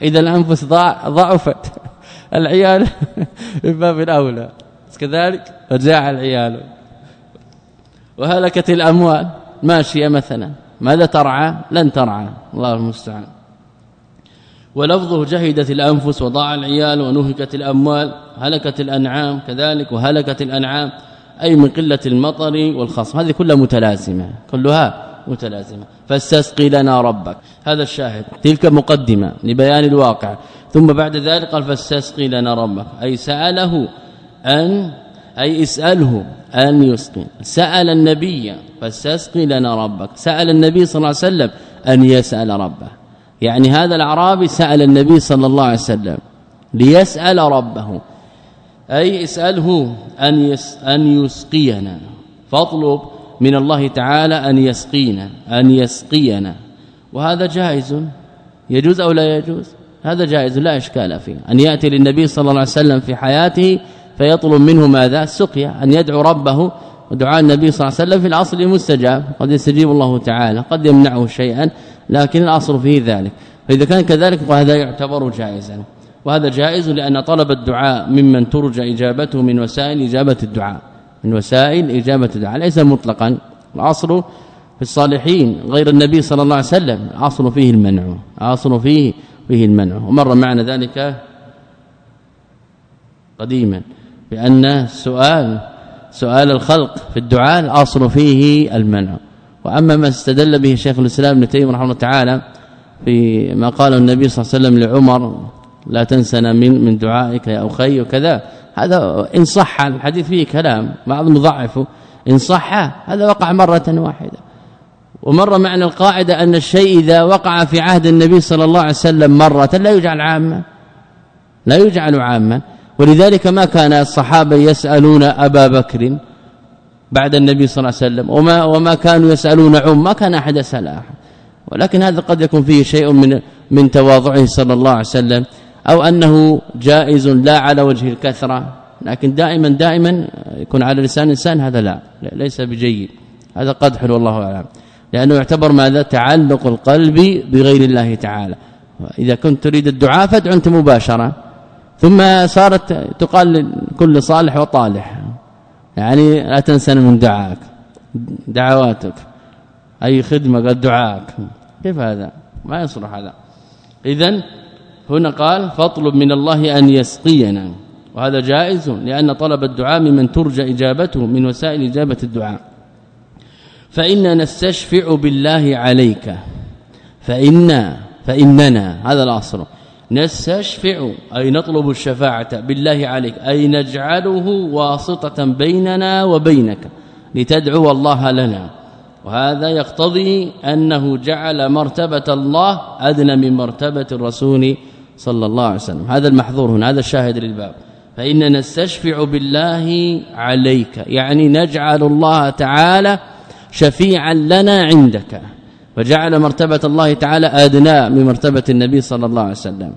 إذا الأنفس ضعفت. *laughs* العيال *laughs* من باب الأولى. كذلك وجاع العيال. وهلكت الأموال. ماشيه مثلا. ماذا ترعى؟ لن ترعى. الله المستعان. ولفظه جهدت الأنفس وضاع العيال ونهكت الأموال. هلكت الأنعام. كذلك وهلكت الأنعام. أي من قلة المطر والخصم. هذه كلها متلازمة كلها متلازمة. فاستسقي لنا ربك. هذا الشاهد. تلك مقدمة لبيان الواقع. ثم بعد ذلك قال فاستسقي لنا ربك. أي سأله أن أي اسأله أن يسقي. سأل النبي فاستسقي لنا ربك. سأل النبي صلى الله عليه وسلم أن يسأل ربه. يعني هذا الأعرابي سأل النبي صلى الله عليه وسلم ليسأل ربه. أي اسأله أن يس أن يسقينا. فاطلب من الله تعالى أن يسقينا أن يسقينا. وهذا جائز؟ يجوز أو لا يجوز؟ هذا جائز لا إشكال فيه. أن يأتي للنبي صلى الله عليه وسلم في حياته فيطلب منه ماذا؟ السقيا أن يدعو ربه. ودعاء النبي صلى الله عليه وسلم في الأصل مستجاب قد يستجيب الله تعالى قد يمنعه شيئا لكن الأصل فيه ذلك. فإذا كان كذلك فهذا يعتبر جائزا. وهذا جائز لأن طلب الدعاء ممن ترجى إجابته من وسائل إجابة الدعاء. من وسائل إجابة الدعاء. ليس مطلقا. الاصل في الصالحين غير النبي صلى الله عليه وسلم. الاصل فيه المنع. الاصل فيه فيه المنع. ومر معنا ذلك قديما بأن سؤال سؤال الخلق في الدعاء الاصل فيه المنع. وأما ما استدل به شيخ الإسلام ابن تيمية رحمه الله تعالى في ما قاله النبي صلى الله عليه وسلم لعمر لا تنسنا من من دعائك يا أخي وكذا. هذا إن صح الحديث فيه كلام بعض مضعفه إن صح هذا وقع مرة واحدة. ومر معنى القاعدة أن الشيء إذا وقع في عهد النبي صلى الله عليه وسلم مرة لا يجعل عاما. لا يجعل عاما. ولذلك ما كان الصحابة يسألون أبا بكر بعد النبي صلى الله عليه وسلم وما وما كانوا يسألون عم. ما كان أحد يسأل أحد. ولكن هذا قد يكون فيه شيء من من تواضعه صلى الله عليه وسلم. أو أنه جائز لا على وجه الكثرة لكن دائما دائما يكون على لسان الإنسان هذا لا ليس بجيد. هذا قدح والله أعلم. لأنه يعتبر ماذا؟ تعلق القلب بغير الله تعالى. إذا كنت تريد الدعاء فادع أنت مباشرة. ثم صارت تقال كل صالح وطالح. يعني لا تنسى من دعاك دعواتك. أي خدمة قد دعاك. كيف هذا؟ ما يصلح هذا. اذا هنا قال فاطلب من الله أن يسقينا. وهذا جائز لأن طلب الدعاء ممن ترجى إجابته من وسائل إجابة الدعاء. فإننا نستشفع بالله عليك. فإنا فإننا هذا الأصل. نستشفع أي نطلب الشفاعة بالله عليك أي نجعله واسطة بيننا وبينك لتدعو الله لنا. وهذا يقتضي أنه جعل مرتبة الله أدنى من مرتبة الرسول صلى الله عليه وسلم. هذا المحظور هنا هذا الشاهد للباب. فإننا نستشفع بالله عليك يعني نجعل الله تعالى شفيعا لنا عندك. وجعل مرتبة الله تعالى أدنى من مرتبة النبي صلى الله عليه وسلم.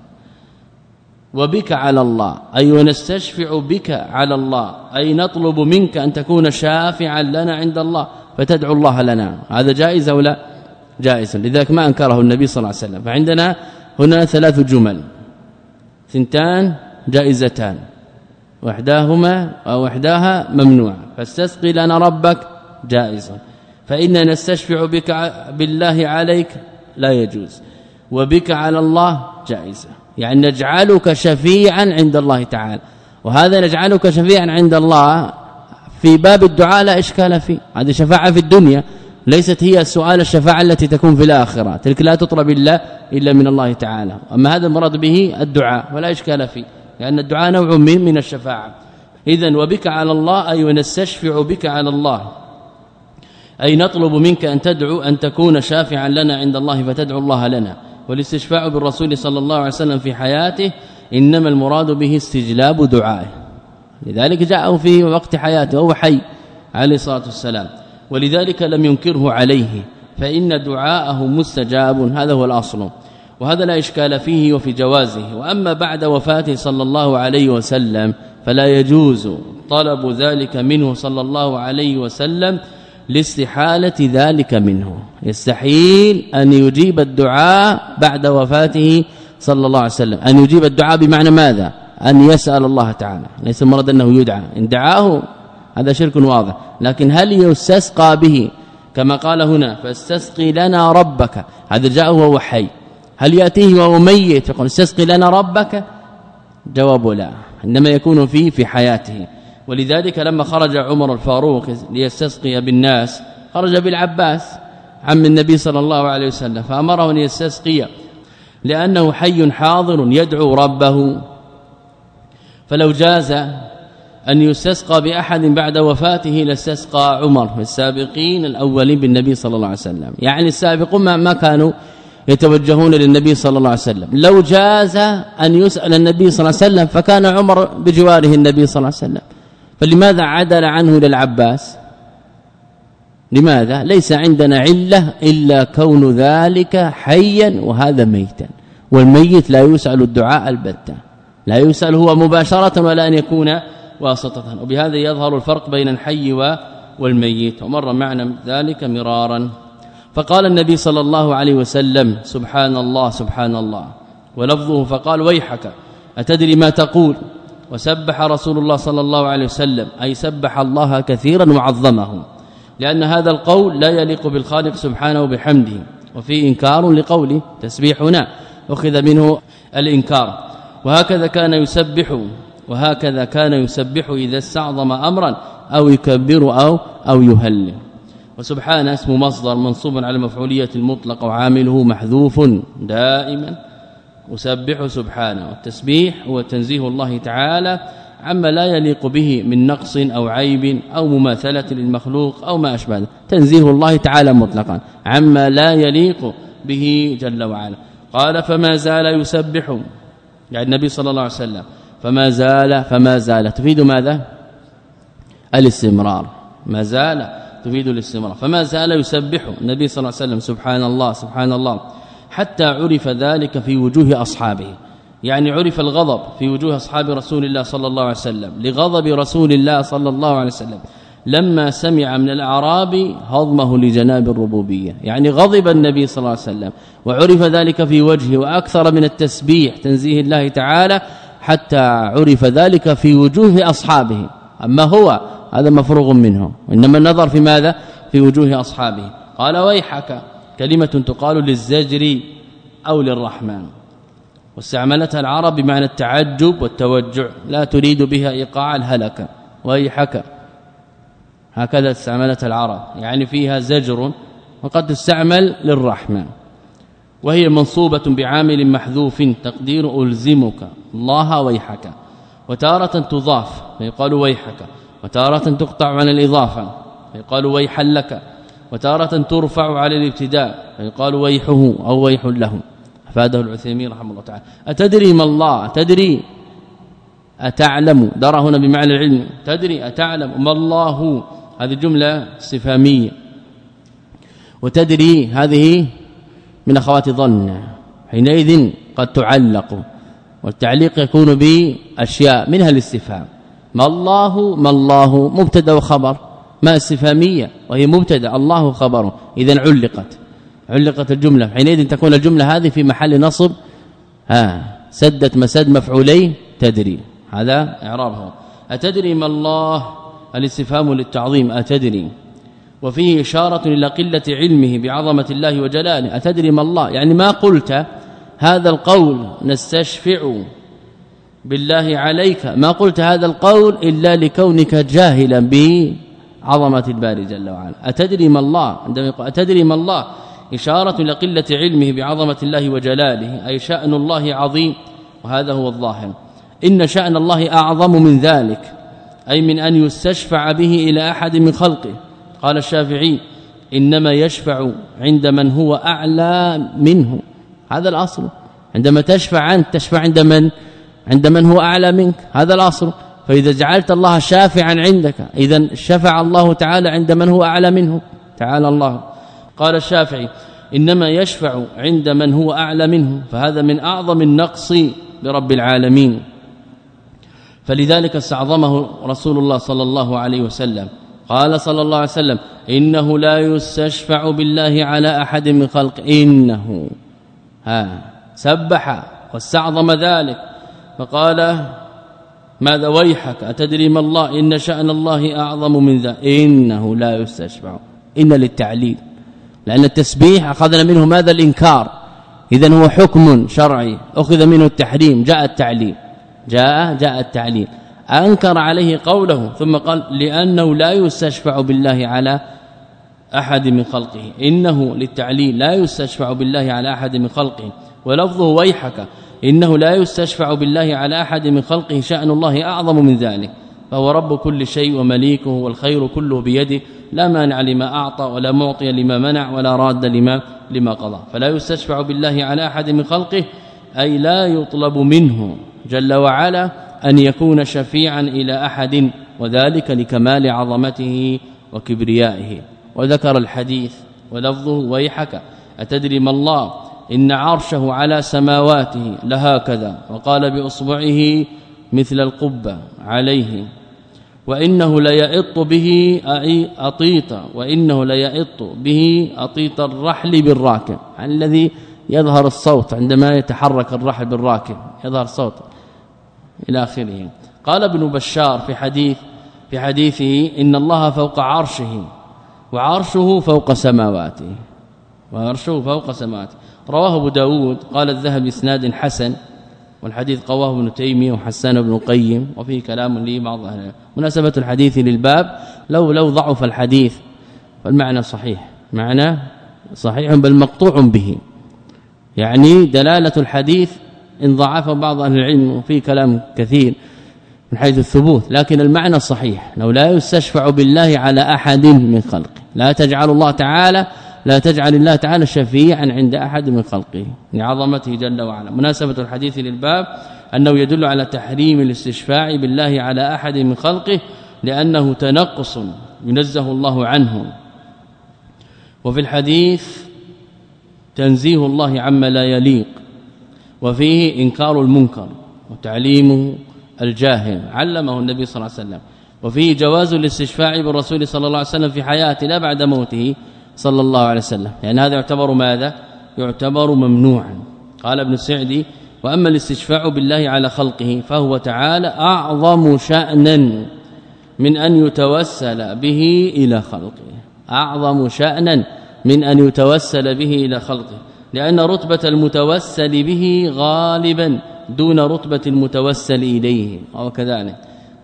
وبك على الله أي ونستشفع بك على الله أي نطلب منك أن تكون شافعا لنا عند الله فتدعو الله لنا. هذا جائز أو لا؟ جائز. لذلك ما أنكره النبي صلى الله عليه وسلم. فعندنا هنا ثلاث جمل. ثنتان جائزتان واحداهما أو احداها ممنوعه فاستسقي لنا ربك جائزا. فإننا نستشفع بك بالله عليك لا يجوز وبك على الله جائزة. يعني نجعلك شفيعا عند الله تعالى. وهذا نجعلك شفيعا عند الله في باب الدعاء لا إشكال فيه. هذه شفاعة في الدنيا. ليست هي السؤال الشفاعة التي تكون في الآخرة. تلك لا تطلب إلا إلا من الله تعالى. أما هذا المراد به الدعاء ولا إشكال فيه لأن الدعاء نوع من من الشفاعة. اذا وبك على الله أي ونستشفع بك على الله. أي نطلب منك أن تدعو أن تكون شافعا لنا عند الله فتدعو الله لنا. والاستشفاع بالرسول صلى الله عليه وسلم في حياته إنما المراد به استجلاب دعائه. لذلك جاءه في وقت حياته وهو حي عليه الصلاة والسلام. ولذلك لم ينكره عليه فإن دعاءه مستجاب هذا هو الأصل. وهذا لا إشكال فيه وفي جوازه. وأما بعد وفاته صلى الله عليه وسلم فلا يجوز طلب ذلك منه صلى الله عليه وسلم لاستحالة ذلك منه. يستحيل أن يجيب الدعاء بعد وفاته صلى الله عليه وسلم. أن يجيب الدعاء بمعنى ماذا؟ أن يسأل الله تعالى. ليس مراد أنه يدعى. إن دعاه هذا شرك واضح. لكن هل يستسقى به؟ كما قال هنا فاستسقي لنا ربك. هذا جاء وهو حي. هل يأتيه وهو ميت؟ يقول استسقي لنا ربك؟ جواب لا. إنما يكون فيه في حياته. ولذلك لما خرج عمر الفاروق ليستسقي بالناس خرج بالعباس عم النبي صلى الله عليه وسلم فأمره أن يستسقي. لأنه حي حاضر يدعو ربه. فلو جاز أن يستسقى بأحد بعد وفاته لاستسقى عمر السابقين الأولين بالنبي صلى الله عليه وسلم. يعني السابقون ما كانوا يتوجهون للنبي صلى الله عليه وسلم. لو جاز أن يسأل النبي صلى الله عليه وسلم فكان عمر بجواره النبي صلى الله عليه وسلم. فلماذا عدل عنه للعباس؟ لماذا؟ ليس عندنا علة إلا كون ذلك حيا وهذا ميتا. والميت لا يسأل الدعاء البتة. لا يسأل هو مباشرة ولا أن يكون واسطة. وبهذا يظهر الفرق بين الحي والميت ومر معنا ذلك مرارا. فقال النبي صلى الله عليه وسلم سبحان الله سبحان الله. ولفظه فقال ويحك أتدري ما تقول؟ وسبح رسول الله صلى الله عليه وسلم أي سبح الله كثيرا وعظمه. لأن هذا القول لا يليق بالخالق سبحانه وبحمده وفي إنكار لقوله تسبيحنا أخذ منه الإنكار. وهكذا كان يسبح وهكذا كان يسبح إذا استعظم امرا أو يكبر أو أو يهلل. وسبحان اسم مصدر منصوب على مفعولية المطلق وعامله محذوف دائما. أسبح سبحانه. والتسبيح هو تنزيه الله تعالى عما لا يليق به من نقص أو عيب أو مماثلة للمخلوق أو ما أشبه تنزيه الله تعالى مطلقا عما لا يليق به جل وعلا. قال فما زال يسبح يعني النبي صلى الله عليه وسلم فما زال فما زال تفيد ماذا الاستمرار ما زال تفيد الاستمرار فما زال يسبح النبي صلى الله عليه وسلم سبحان الله سبحان الله حتى عرف ذلك في وجوه أصحابه يعني عرف الغضب في وجوه أصحاب رسول الله صلى الله عليه وسلم لغضب رسول الله صلى الله عليه وسلم لما سمع من الأعراب هضمه لجناب الربوبية يعني غضب النبي صلى الله عليه وسلم وعرف ذلك في وجهه وأكثر من التسبيح تنزيه الله تعالى حتى عرف ذلك في وجوه أصحابه. أما هو هذا مفروغ منه. وانما النظر في ماذا؟ في وجوه أصحابه. قال ويحك كلمة تقال للزجر أو للرحمن. واستعملتها العرب بمعنى التعجب والتوجع. لا تريد بها إيقاع الهلكه ويحك. هكذا استعملتها العرب. يعني فيها زجر وقد تستعمل للرحمن. وهي منصوبة بعامل محذوف تقدير ألزمك. الله ويحك. وتارة تضاف فيقال ويحك. وتارة تقطع عن الإضافة فيقال ويحا لك. وتارة ترفع على الابتداء فيقال ويحه أو ويح له. أفاده العثيمين رحمه الله تعالى. أتدري ما الله؟ تدري أتعلم؟ درى هنا بمعنى العلم. تدري؟ أتعلم. ما الله؟ هذه جملة استفهامية. وتدري هذه من أخوات ظن حينئذ قد تعلق والتعليق يكون بأشياء منها الاستفهام. ما الله ما الله مبتدأ وخبر ما استفهامية وهي مبتدأ الله خبره اذا علقت علقت الجملة. حينئذ تكون الجملة هذه في محل نصب. ها سدت مسد مفعولين تدري. هذا إعرابها. أتدري ما الله؟ الاستفهام للتعظيم أتدري. وفيه إشارة إلى قلة علمه بعظمة الله وجلاله. أتدري ما الله؟ يعني ما قلت هذا القول نستشفع بالله عليك. ما قلت هذا القول إلا لكونك جاهلا بعظمة الباري جل وعلا. أتدري ما الله؟ عندما يقول أتدري ما الله؟ إشارة لقلة علمه بعظمة الله وجلاله. أي شأن الله عظيم. وهذا هو الظاهر. إن شأن الله أعظم من ذلك. أي من أن يستشفع به إلى أحد من خلقه. قال الشافعي إنما يشفع عند من هو أعلى منه. هذا الأصل. عندما تشفع أنت تشفع عند من؟ عند من هو أعلى منك. هذا الأصل. فإذا جعلت الله شافعا عندك إذا شفع الله تعالى عند من هو أعلى منه. تعالى الله. قال الشافعي إنما يشفع عند من هو أعلى منه. فهذا من أعظم النقص برب العالمين. فلذلك استعظمه رسول الله صلى الله عليه وسلم. قال صلى الله عليه وسلم إنه لا يستشفع بالله على أحد من خلق إنه. ها سبح واستعظم ذلك. فقال ماذا ويحك؟ أتدري ما الله؟ إن شأن الله أعظم من ذا. إنه لا يستشفع. إن للتعليل. لأن التسبيح أخذنا منه ماذا؟ الإنكار. إذا هو حكم شرعي. أخذ منه التحريم. جاء التعليل. جاء جاء التعليل. أنكر عليه قوله ثم قال لأنه لا يستشفع بالله على أحد من خلقه. إنه للتعليل لا يستشفع بالله على أحد من خلقه. ولفظه ويحك إنه لا يستشفع بالله على أحد من خلقه. شأن الله أعظم من ذلك. فهو رب كل شيء ومليكه والخير كله بيده. لا مانع لما أعطى ولا معطي لما منع ولا راد لما لما قضى. فلا يستشفع بالله على أحد من خلقه أي لا يطلب منه جل وعلا أن يكون شفيعا إلى أحد وذلك لكمال عظمته وكبريائه. وذكر الحديث ولفظه ويحك أتدري ما الله؟ إن عرشه على سماواته لهكذا وقال بأصبعه مثل القبة عليه. وإنه ليئط به أي أطيط وإنه ليئط به أطيط الرحل بالراكب الذي يظهر الصوت عندما يتحرك الرحل بالراكب يظهر الصوت إلى آخره. قال ابن بشار في حديث في حديثه إن الله فوق عرشه وعرشه فوق سماواته. وعرشه فوق سماواته. رواه أبو داود قال الذهب اسناد حسن والحديث قواه ابن تيمية وحسان بن القيم وفيه كلام لي بعض مناسبة الحديث للباب لو لو ضعف الحديث فالمعنى صحيح. معنى صحيح بل مقطوع به. يعني دلالة الحديث إن ضعف بعض أهل العلم وفي كلام كثير من حيث الثبوت لكن المعنى صحيح لو لا يستشفع بالله على أحد من خلقه. لا تجعل الله تعالى لا تجعل الله تعالى شفيعا عند أحد من خلقه. لعظمته جل وعلا. مناسبة الحديث للباب أنه يدل على تحريم الاستشفاع بالله على أحد من خلقه لأنه تنقص ينزه الله عنه. وفي الحديث تنزيه الله عما لا يليق. وفيه إنكار المنكر وتعليمه الجاهل. علمه النبي صلى الله عليه وسلم. وفيه جواز الاستشفاع بالرسول صلى الله عليه وسلم في حياته لا بعد موته صلى الله عليه وسلم. يعني هذا يعتبر ماذا؟ يعتبر ممنوعا. قال ابن السعدي وأما الاستشفاع بالله على خلقه فهو تعالى أعظم شأنا من أن يتوسل به إلى خلقه. أعظم شأنا من أن يتوسل به إلى خلقه. لأن رتبة المتوسل به غالبا دون رتبة المتوسل إليه أو كذلك.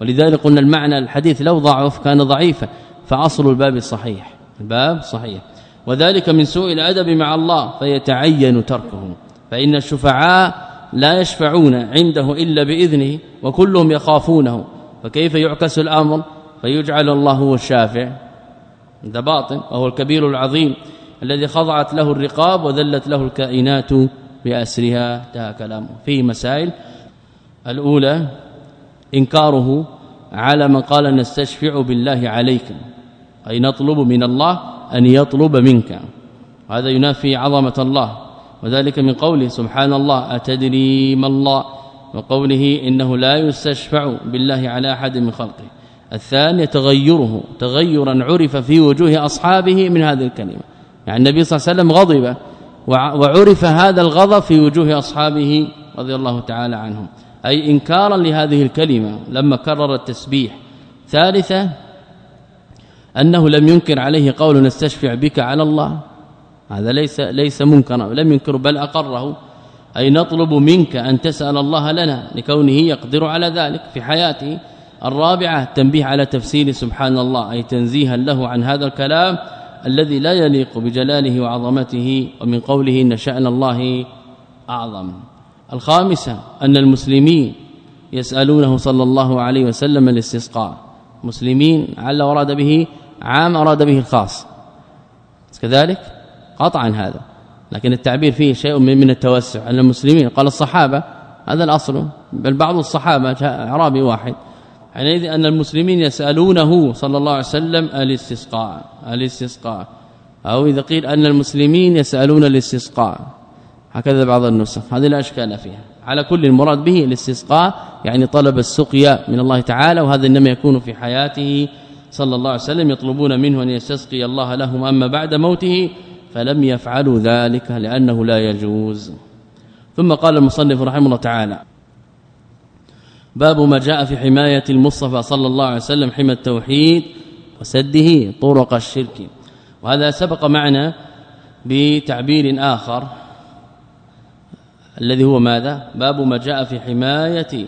ولذلك قلنا المعنى الحديث لو ضعف كان ضعيفا فأصل الباب صحيح. الباب صحيح. وذلك من سوء الأدب مع الله فيتعين تركه. فإن الشفعاء لا يشفعون عنده إلا بإذنه وكلهم يخافونه. فكيف يعكس الأمر؟ فيجعل الله هو الشافع ده باطن وهو الكبير العظيم. الذي خضعت له الرقاب وذلت له الكائنات بأسرها. انتهى كلامه. فيه مسائل. الأولى إنكاره على من قال نستشفع بالله عليك أي نطلب من الله أن يطلب منك. هذا ينافي عظمة الله وذلك من قوله سبحان الله أتدري ما الله؟ وقوله إنه لا يستشفع بالله على أحد من خلقه. الثاني تغيره. تغيرا عرف في وجوه أصحابه من هذه الكلمة. يعني النبي صلى الله عليه وسلم غضب وعرف هذا الغضب في وجوه أصحابه رضي الله تعالى عنهم. أي إنكارا لهذه الكلمة لما كرر التسبيح. ثالثا أنه لم ينكر عليه قول نستشفع بك على الله. هذا ليس ليس منكرا لم ينكر بل أقره. أي نطلب منك أن تسأل الله لنا لكونه يقدر على ذلك في حياته. الرابعة التنبيه على تفسير سبحان الله أي تنزيها له عن هذا الكلام. الذي لا يليق بجلاله وعظمته ومن قوله إن شأن الله أعظم. الخامسة أن المسلمين يسألونه صلى الله عليه وسلم الاستسقاء. مسلمين عل وراد به عام أراد به الخاص. كذلك قطعا هذا. لكن التعبير فيه شيء من التوسع. أن المسلمين قال الصحابة هذا الأصل. بل بعض الصحابة إعرابي واحد حينئذ أن المسلمين يسألونه صلى الله عليه وسلم الاستسقاء الاستسقاء. أو إذا قيل أن المسلمين يسألون الاستسقاء. هكذا بعض النسخ. هذه لا إشكال فيها. على كل المراد به الاستسقاء يعني طلب السقيا من الله تعالى وهذا إنما يكون في حياته. صلى الله عليه وسلم يطلبون منه أن يستسقي الله لهم أما بعد موته فلم يفعلوا ذلك لأنه لا يجوز. ثم قال المصنف رحمه الله تعالى باب ما جاء في حماية المصطفى صلى الله عليه وسلم حمى التوحيد وسده طرق الشرك. وهذا سبق معنا بتعبير آخر الذي هو ماذا؟ باب ما جاء في حماية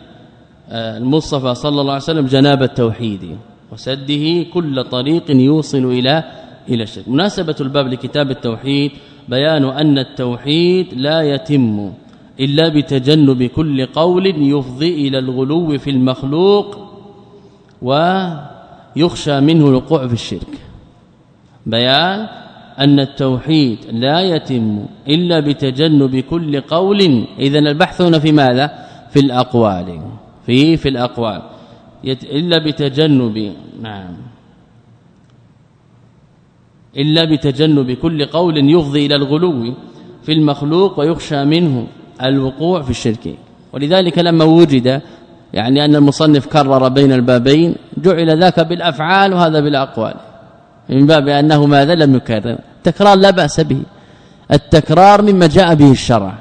آه، المصطفى صلى الله عليه وسلم جناب التوحيد وسده كل طريق يوصل إلى إلى الشرك. مناسبة الباب لكتاب التوحيد بيان أن التوحيد لا يتم إلا بتجنب كل قول يفضي إلى الغلو في المخلوق ويخشى منه الوقوع في الشرك. بيان أن التوحيد لا يتم إلا بتجنب كل قول. اذا البحث هنا في ماذا؟ في الأقوال. في في الأقوال. إلا بتجنب نعم. إلا بتجنب كل قول يفضي إلى الغلو في المخلوق ويخشى منه الوقوع في الشرك. ولذلك لما وجد يعني أن المصنف كرر بين البابين جعل ذاك بالأفعال وهذا بالأقوال. من باب أنه ماذا؟ لم يكرر. تكرار لا بأس به. التكرار مما جاء به الشرع.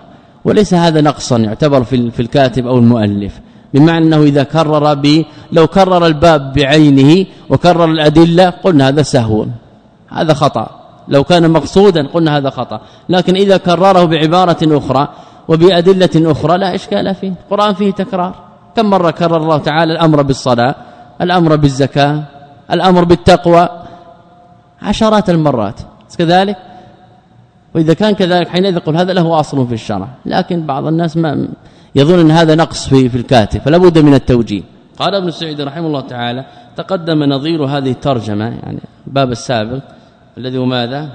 وليس هذا نقصا يعتبر في في الكاتب أو المؤلف. بمعنى أنه إذا كرر ب لو كرر الباب بعينه وكرر الأدلة قلنا هذا سهو. هذا خطأ. لو كان مقصودا قلنا هذا خطأ. لكن إذا كرره بعبارة أخرى وبأدلة أخرى لا إشكال فيه. القرآن فيه تكرار. كم مرة كرر الله تعالى الأمر بالصلاة الأمر بالزكاة الأمر بالتقوى؟ عشرات المرات. كذلك؟ وإذا كان كذلك حينئذ يقول هذا له أصل في الشرع. لكن بعض الناس ما يظن أن هذا نقص في في الكاتب فلا بد من التوجيه. قال ابن سعيد رحمه الله تعالى تقدم نظير هذه الترجمة يعني باب السابق الذي هو ماذا؟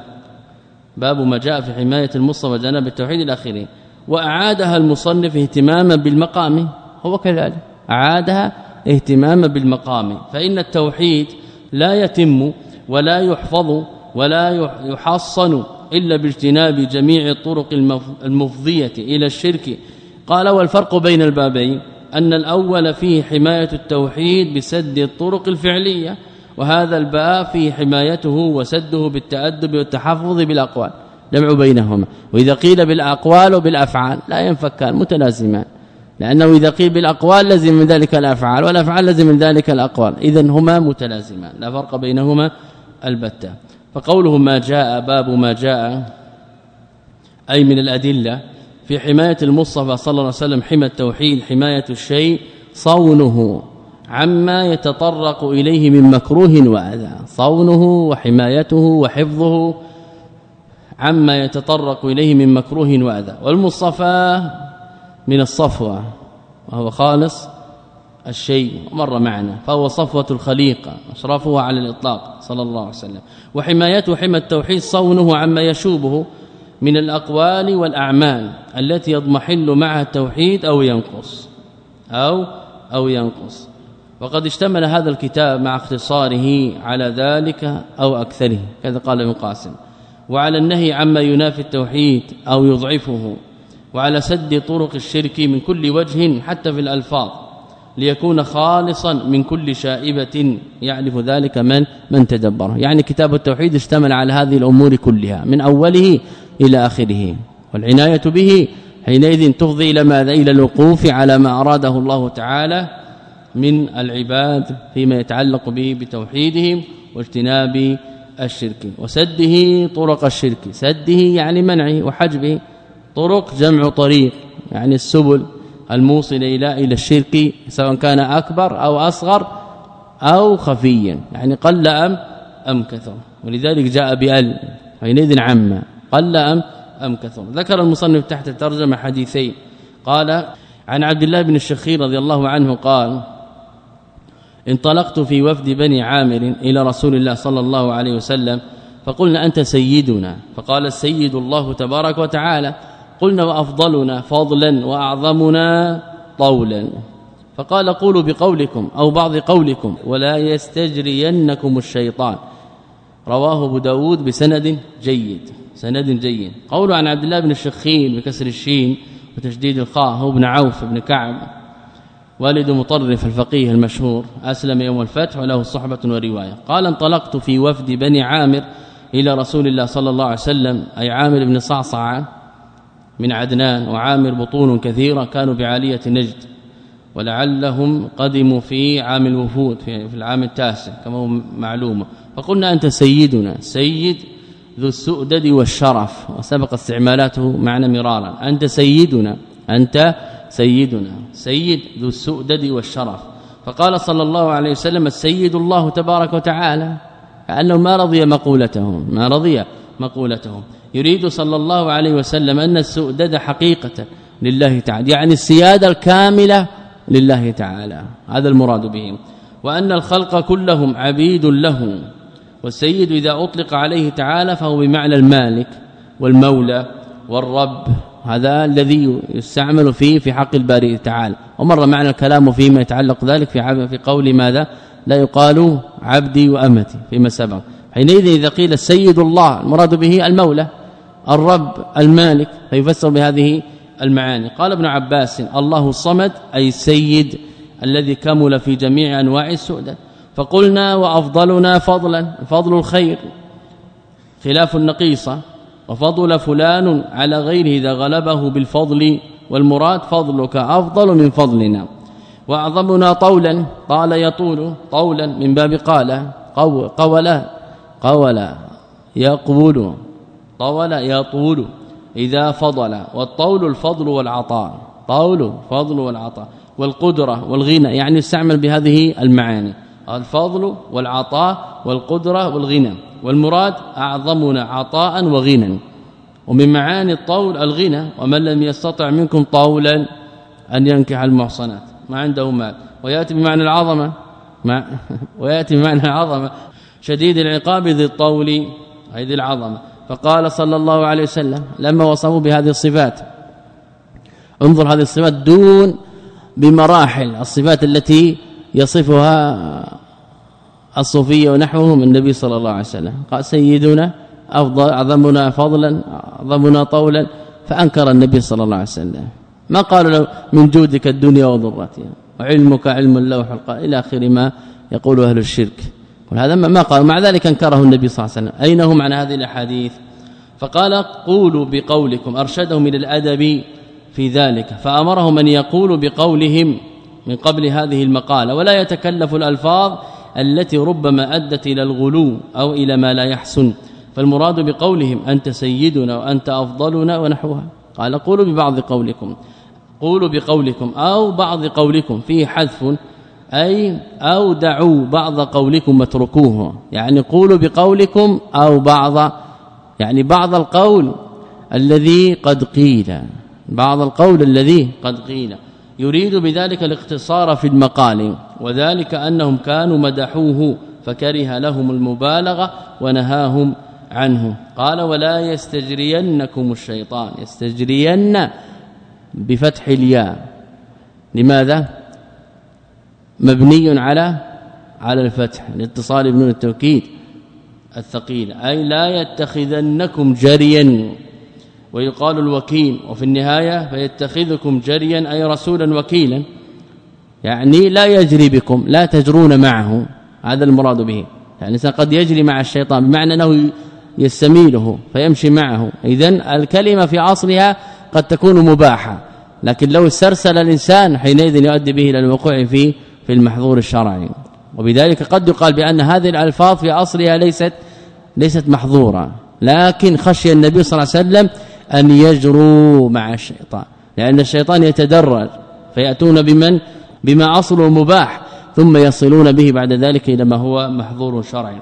باب ما جاء في حماية المصطفى جناب التوحيد الاخيرين وأعادها المصنف اهتماما بالمقام. هو كذلك. أعادها اهتماما بالمقام. فإن التوحيد لا يتم ولا يحفظ ولا يحصن إلا باجتناب جميع الطرق المفضية إلى الشرك. قال والفرق بين البابين أن الأول فيه حماية التوحيد بسد الطرق الفعلية وهذا الباب فيه حمايته وسده بالتأدب والتحفظ بالأقوال. جمع بينهما. وإذا قيل بالأقوال وبالأفعال لا ينفكان متلازمان. لأنه إذا قيل بالأقوال لازم من ذلك الأفعال والأفعال لازم من ذلك الأقوال. اذا هما متلازمان لا فرق بينهما البتة. فقوله ما جاء باب ما جاء أي من الأدلة في حماية المصطفى صلى الله عليه وسلم حمى التوحيد حماية الشيء صونه عما يتطرق إليه من مكروه وأذى. صونه وحمايته وحفظه عما يتطرق إليه من مكروه وأذى. والمصطفى من الصفوة وهو خالص الشيء مر معنا فهو صفوة الخليقة اشرفه على الإطلاق صلى الله عليه وسلم. وحمايته حمى التوحيد صونه عما يشوبه من الأقوال والأعمال التي يضمحل معها التوحيد أو ينقص أو أو ينقص. وقد اشتمل هذا الكتاب مع اختصاره على ذلك أو أكثره كذا قال ابن قاسم وعلى النهي عما ينافي التوحيد أو يضعفه وعلى سد طرق الشرك من كل وجه حتى في الألفاظ ليكون خالصا من كل شائبة يعرف ذلك من من تدبره. يعني كتاب التوحيد اشتمل على هذه الأمور كلها من أوله إلى آخره. والعناية به حينئذ تفضي إلى ماذا؟ إلى الوقوف على ما أراده الله تعالى من العباد فيما يتعلق به بتوحيدهم واجتناب الشرك وسده طرق الشرك. سده يعني منعه وحجبه. طرق جمع طريق يعني السبل الموصله إلى إلى الشرك سواء كان أكبر أو أصغر أو خفيا يعني قل أم أم كثر. ولذلك جاء بأل حينئذ عم. قل أم أم كثر. ذكر المصنف تحت الترجمة حديثين. قال عن عبد الله بن الشخير رضي الله عنه قال انطلقت في وفد بني عامر إلى رسول الله صلى الله عليه وسلم فقلنا أنت سيدنا. فقال السيد الله تبارك وتعالى قلنا وأفضلنا فضلا وأعظمنا طولا. فقال قولوا بقولكم أو بعض قولكم ولا يستجرينكم الشيطان. رواه أبو داود بسند جيد سند جيد. قول عن عبد الله بن الشخين بكسر الشين وتشديد الخاء هو ابن عوف بن كعب. والد مطرف الفقيه المشهور أسلم يوم الفتح وله صحبة ورواية. قال انطلقت في وفد بني عامر إلى رسول الله صلى الله عليه وسلم أي عامر بن صعصعة من عدنان وعامر بطون كثيرة كانوا بعالية نجد ولعلهم قدموا في عام الوفود في العام التاسع كما هو معلومه فقلنا أنت سيدنا سيد ذو السؤدد والشرف وسبق استعمالاته معنا مرارا. أنت سيدنا أنت سيدنا سيد ذو السؤدد والشرف. فقال صلى الله عليه وسلم السيد الله تبارك وتعالى كأنه ما رضي مقولتهم ما رضي مقولتهم يريد صلى الله عليه وسلم أن السؤدد حقيقة لله تعالى يعني السيادة الكاملة لله تعالى. هذا المراد به. وأن الخلق كلهم عبيد له والسيد إذا أطلق عليه تعالى فهو بمعنى المالك والمولى والرب. هذا الذي يستعمل فيه في حق الباري تعالى. ومر معنا الكلام فيما يتعلق ذلك في في قول ماذا؟ لا يقال عبدي وأمتي فيما سبق. حينئذ إذا قيل السيد الله المراد به المولى الرب المالك فيفسر بهذه المعاني. قال ابن عباس الله الصمد أي السيد الذي كمل في جميع أنواع السؤدد. فقلنا وأفضلنا فضلا فضل الخير خلاف النقيصة. وفضل فلان على غيره إذا غلبه بالفضل والمراد فضلك أفضل من فضلنا. وأعظمنا طولا قال يطول طولا من باب قال قولا قولا يقبل طول يطول إذا فضل. والطول الفضل والعطاء طول فضل والعطاء والقدرة والغنى يعني يستعمل بهذه المعاني. الفضل والعطاء والقدرة والغنى. والمراد أعظمنا عطاء وغنى. ومن معاني الطول الغنى ومن لم يستطع منكم طولا أن ينكح المحصنات. ما عنده مال. ويأتي بمعنى العظمة. مع *laughs* ويأتي بمعنى العظمة. شديد العقاب ذي الطول أي ذي العظمة. فقال صلى الله عليه وسلم لما وصفوا بهذه الصفات انظر هذه الصفات دون بمراحل. الصفات التي يصفها الصوفية ونحوهم النبي صلى الله عليه وسلم. قال سيدنا أفضل أعظمنا فضلا أعظمنا طولا فأنكر النبي صلى الله عليه وسلم. ما قالوا له من جودك الدنيا وضرتها؟ وعلمك علم اللوح القائل إلى آخر ما يقول أهل الشرك. وهذا ما قال مع ذلك أنكره النبي صلى الله عليه وسلم. أين هم عن هذه الأحاديث؟ فقال قولوا بقولكم أرشدهم إلى الأدب في ذلك. فأمرهم أن يقولوا بقولهم. من قبل هذه المقالة ولا يتكلف الألفاظ التي ربما أدت إلى الغلو أو إلى ما لا يحسن. فالمراد بقولهم أنت سيدنا وأنت أفضلنا ونحوها. قال قولوا ببعض قولكم. قولوا بقولكم أو بعض قولكم. فيه حذف أي أو دعوا بعض قولكم واتركوه. يعني قولوا بقولكم أو بعض يعني بعض القول الذي قد قيل. بعض القول الذي قد قيل. يريد بذلك الاختصار في المقال وذلك أنهم كانوا مدحوه فكره لهم المبالغة ونهاهم عنه. قال ولا يستجرينكم الشيطان. يستجرين بفتح الياء. لماذا؟ مبني على على الفتح لاتصال بنون التوكيد الثقيل. أي لا يتخذنكم جريا. ويقال الوكيل وفي النهاية فيتخذكم جريا أي رسولا وكيلا. يعني لا يجري بكم لا تجرون معه. هذا المراد به. يعني الإنسان قد يجري مع الشيطان بمعنى أنه يستميله فيمشي معه. اذا الكلمة في أصلها قد تكون مباحة. لكن لو استرسل الإنسان حينئذ يؤدي به إلى الوقوع في في المحظور الشرعي. وبذلك قد يقال بأن هذه الألفاظ في أصلها ليست ليست محظورة. لكن خشي النبي صلى الله عليه وسلم أن يجروا مع الشيطان لأن الشيطان يتدرج فيأتون بمن؟ بما أصله مباح ثم يصلون به بعد ذلك إلى ما هو محظور شرعي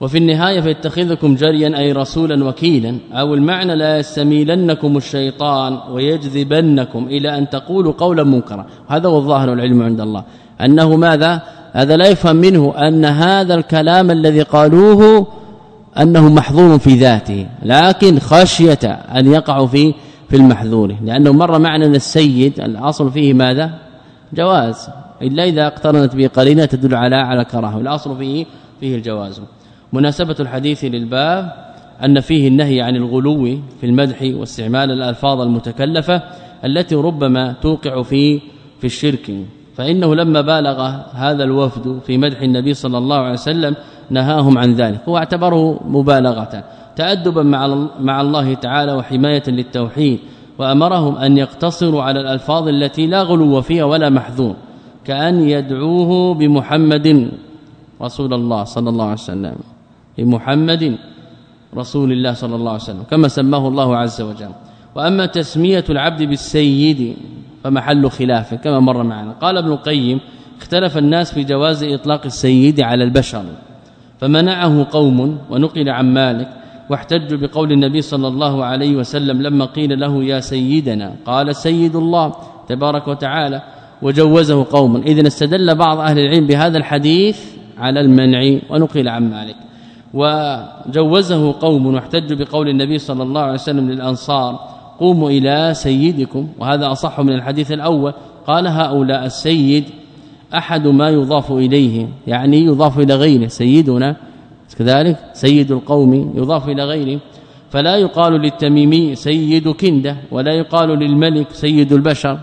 وفي النهاية فيتخذكم جريا أي رسولا وكيلا. أو المعنى لا يستميلنكم الشيطان ويجذبنكم إلى أن تقولوا قولا منكرا. هذا هو الظاهر العلم عند الله. أنه ماذا؟ هذا لا يفهم منه أن هذا الكلام الذي قالوه أنه محظور في ذاته لكن خشية أن يقع في في المحذور. لأنه مر معنى السيد الأصل فيه ماذا؟ جواز. إلا إذا اقترنت به قرينة تدل على على كراهة. الأصل فيه فيه الجواز. مناسبة الحديث للباب أن فيه النهي عن الغلو في المدح واستعمال الألفاظ المتكلفة التي ربما توقع في في الشرك. فإنه لما بالغ هذا الوفد في مدح النبي صلى الله عليه وسلم نهاهم عن ذلك. هو اعتبره مبالغة تادبا مع مع الله تعالى وحماية للتوحيد وأمرهم أن يقتصروا على الألفاظ التي لا غلو فيها ولا محذور كأن يدعوه بمحمد رسول الله صلى الله عليه وسلم. بمحمد رسول الله صلى الله عليه وسلم كما سماه الله عز وجل. وأما تسمية العبد بالسيد فمحل خلاف كما مر معنا. قال ابن القيم اختلف الناس في جواز إطلاق السيد على البشر. فمنعه قوم ونقل عن مالك واحتجوا بقول النبي صلى الله عليه وسلم لما قيل له يا سيدنا قال سيد الله تبارك وتعالى وجوزه قوم. اذا استدل بعض أهل العلم بهذا الحديث على المنع ونقل عن مالك. وجوزه قوم واحتجوا بقول النبي صلى الله عليه وسلم للأنصار قوموا إلى سيدكم وهذا أصح من الحديث الأول. قال هؤلاء السيد أحد ما يضاف إليه يعني يضاف إلى غيره سيدنا كذلك سيد القوم يضاف إلى غيره. فلا يقال للتميمي سيد كندة ولا يقال للملك سيد البشر.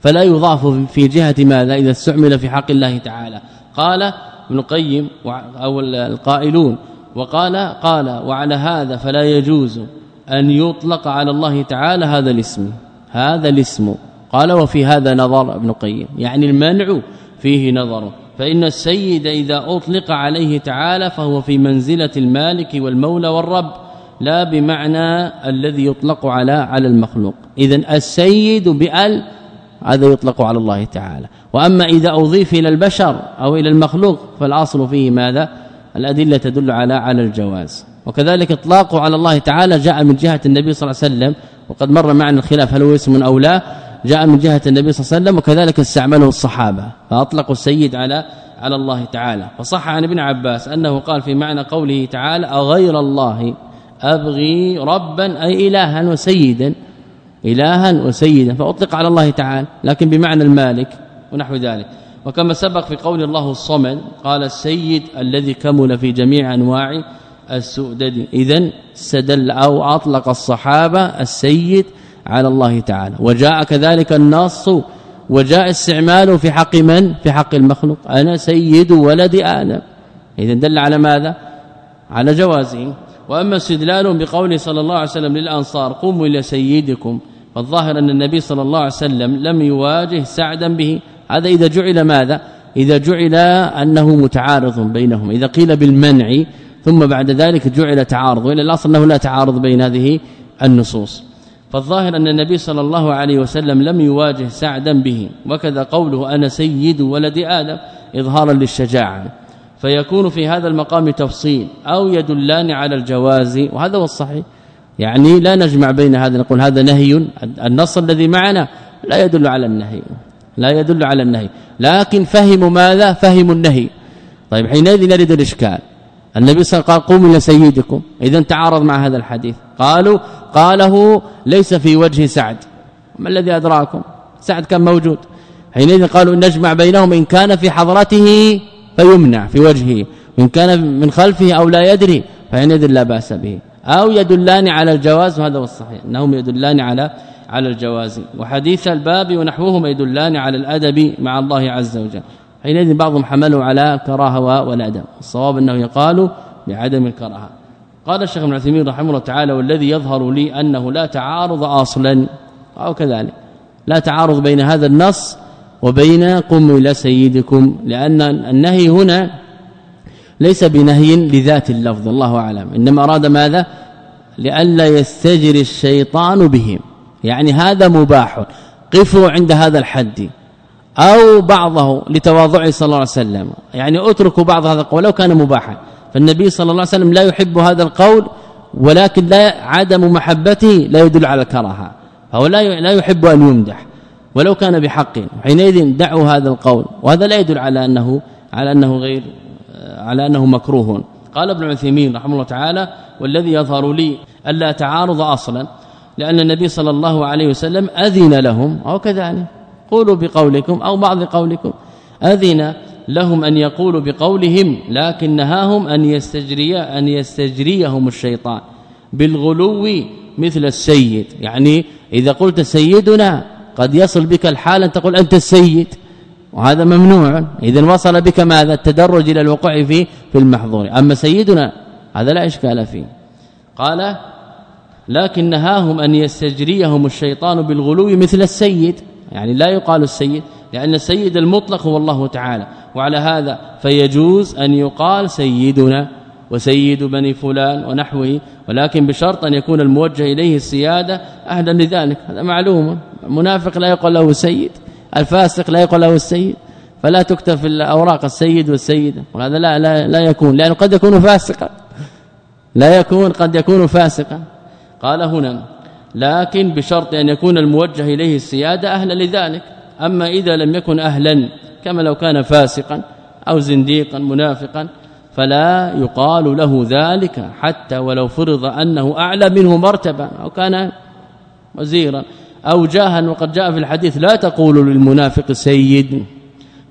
فلا يضاف في جهة ماذا؟ إذا استعمل في حق الله تعالى. قال ابن القيم أو القائلون وقال قال وعلى هذا فلا يجوز أن يطلق على الله تعالى هذا الاسم. هذا الاسم. قال وفي هذا نظر ابن القيم. يعني المنع فيه نظر. فإن السيد إذا أطلق عليه تعالى فهو في منزلة المالك والمولى والرب لا بمعنى الذي يطلق على على المخلوق. اذا السيد بأل هذا يطلق على الله تعالى. وأما إذا أضيف إلى البشر أو إلى المخلوق فالأصل فيه ماذا؟ الأدلة تدل على على الجواز. وكذلك إطلاقه على الله تعالى جاء من جهة النبي صلى الله عليه وسلم وقد مر معنا الخلاف هل هو اسم أو لا. جاء من جهة النبي صلى الله عليه وسلم وكذلك استعمله الصحابة فاطلقوا السيد على على الله تعالى. فصح عن ابن عباس أنه قال في معنى قوله تعالى أغير الله أبغي ربا أي إلها وسيدا إلها وسيدا. فأطلق على الله تعالى لكن بمعنى المالك ونحو ذلك. وكما سبق في قول الله الصمد قال السيد الذي كمل في جميع أنواع السؤدد. اذا استدل أو أطلق الصحابة السيد على الله تعالى. وجاء كذلك النص وجاء استعماله في حق من؟ في حق المخلوق. أنا سيد ولد آدم. اذا دل على ماذا؟ على جوازه. وأما استدلال بقوله صلى الله عليه وسلم للأنصار قوموا إلى سيدكم فالظاهر أن النبي صلى الله عليه وسلم لم يواجه سعدا به. هذا إذا جعل ماذا؟ إذا جعل أنه متعارض بينهم. إذا قيل بالمنع ثم بعد ذلك جعل تعارض. وإلا الأصل أنه لا تعارض بين هذه النصوص. فالظاهر أن النبي صلى الله عليه وسلم لم يواجه سعدا به وكذا قوله أنا سيد ولد آدم إظهارا للشجاعة. فيكون في هذا المقام تفصيل أو يدلان على الجواز وهذا هو الصحيح. يعني لا نجمع بين هذا نقول هذا نهي النص الذي معنا لا يدل على النهي لا يدل على النهي. لكن فهموا ماذا؟ فهموا النهي. طيب حينئذ نريد الإشكال. النبي صلى الله عليه وسلم قال قوموا إلى سيدكم. اذا تعارض مع هذا الحديث. قالوا قاله ليس في وجه سعد. ما الذي أدراكم؟ سعد كان موجود. حينئذ قالوا نجمع بينهم إن كان في حضرته فيمنع في وجهه وإن كان من خلفه أو لا يدري فحينئذ لا بأس به. أو يدلان على الجواز وهذا هو الصحيح أنهم يدلان على على الجواز. وحديث الباب ونحوهما يدلان على الأدب مع الله عز وجل. حينئذ بعضهم حملوا على كراهة والأدب. الصواب انه يقال بعدم الكراهة. قال الشيخ ابن عثيمين رحمه الله تعالى والذي يظهر لي أنه لا تعارض أصلا. أو كذلك. لا تعارض بين هذا النص وبين قم إلى سيدكم. لأن النهي هنا ليس بنهي لذات اللفظ الله أعلم. إنما أراد ماذا؟ لئلا يستجري الشيطان بهم يعني هذا مباح. قفوا عند هذا الحد. أو بعضه لتواضعه صلى الله عليه وسلم. يعني اتركوا بعض هذا القول لو كان مباحا. فالنبي صلى الله عليه وسلم لا يحب هذا القول ولكن لا عدم محبته لا يدل على الكراهة. فهو لا لا يحب أن يمدح. ولو كان بحق حينئذ دعوا هذا القول. وهذا لا يدل على أنه على أنه غير على أنه مكروه. قال ابن عثيمين رحمه الله تعالى والذي يظهر لي ألا تعارض أصلا لأن النبي صلى الله عليه وسلم أذن لهم. أو كذلك. قولوا بقولكم أو بعض قولكم. أذن لهم أن يقولوا بقولهم لكن نهاهم أن يستجري أن يستجريهم الشيطان بالغلو مثل السيد. يعني إذا قلت سيدنا قد يصل بك الحال أن تقول أنت السيد. وهذا ممنوع. اذا وصل بك ماذا؟ التدرج إلى الوقوع في في المحظور. أما سيدنا هذا لا إشكال فيه. قال لكن نهاهم أن يستجريهم الشيطان بالغلو مثل السيد. يعني لا يقال السيد. لأن السيد المطلق هو الله تعالى وعلى هذا فيجوز أن يقال سيدنا وسيد بني فلان ونحوه ولكن بشرط أن يكون الموجه إليه السيادة أهلا لذلك هذا معلوم المنافق لا يقول له سيد الفاسق لا يقول له السيد فلا تكتب في الأوراق السيد والسيدة وهذا لا لا, لا يكون لأنه قد يكون فاسقا لا يكون قد يكون فاسقا. قال هنا لكن بشرط أن يكون الموجه إليه السيادة أهلا لذلك أما إذا لم يكن أهلا كما لو كان فاسقا أو زنديقا منافقا فلا يقال له ذلك حتى ولو فرض أنه أعلى منه مرتبة أو كان وزيرا. أو جاها وقد جاء في الحديث لا تقولوا للمنافق سيد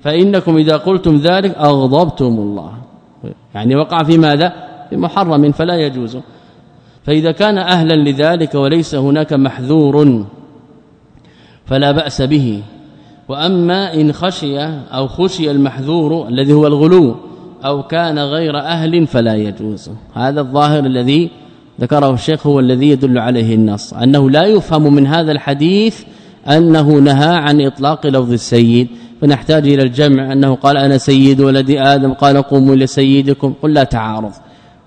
فإنكم إذا قلتم ذلك أغضبتم الله. يعني وقع في ماذا؟ في محرم فلا يجوز. فإذا كان أهلا لذلك وليس هناك محذور فلا بأس به. وأما إن خشي أو خشي المحذور الذي هو الغلو أو كان غير أهل فلا يجوز. هذا الظاهر الذي ذكره الشيخ هو الذي يدل عليه النص أنه لا يفهم من هذا الحديث أنه نهى عن إطلاق لفظ السيد. فنحتاج إلى الجمع أنه قال أنا سيد ولد آدم قال قوموا لسيدكم قل لا تعارض.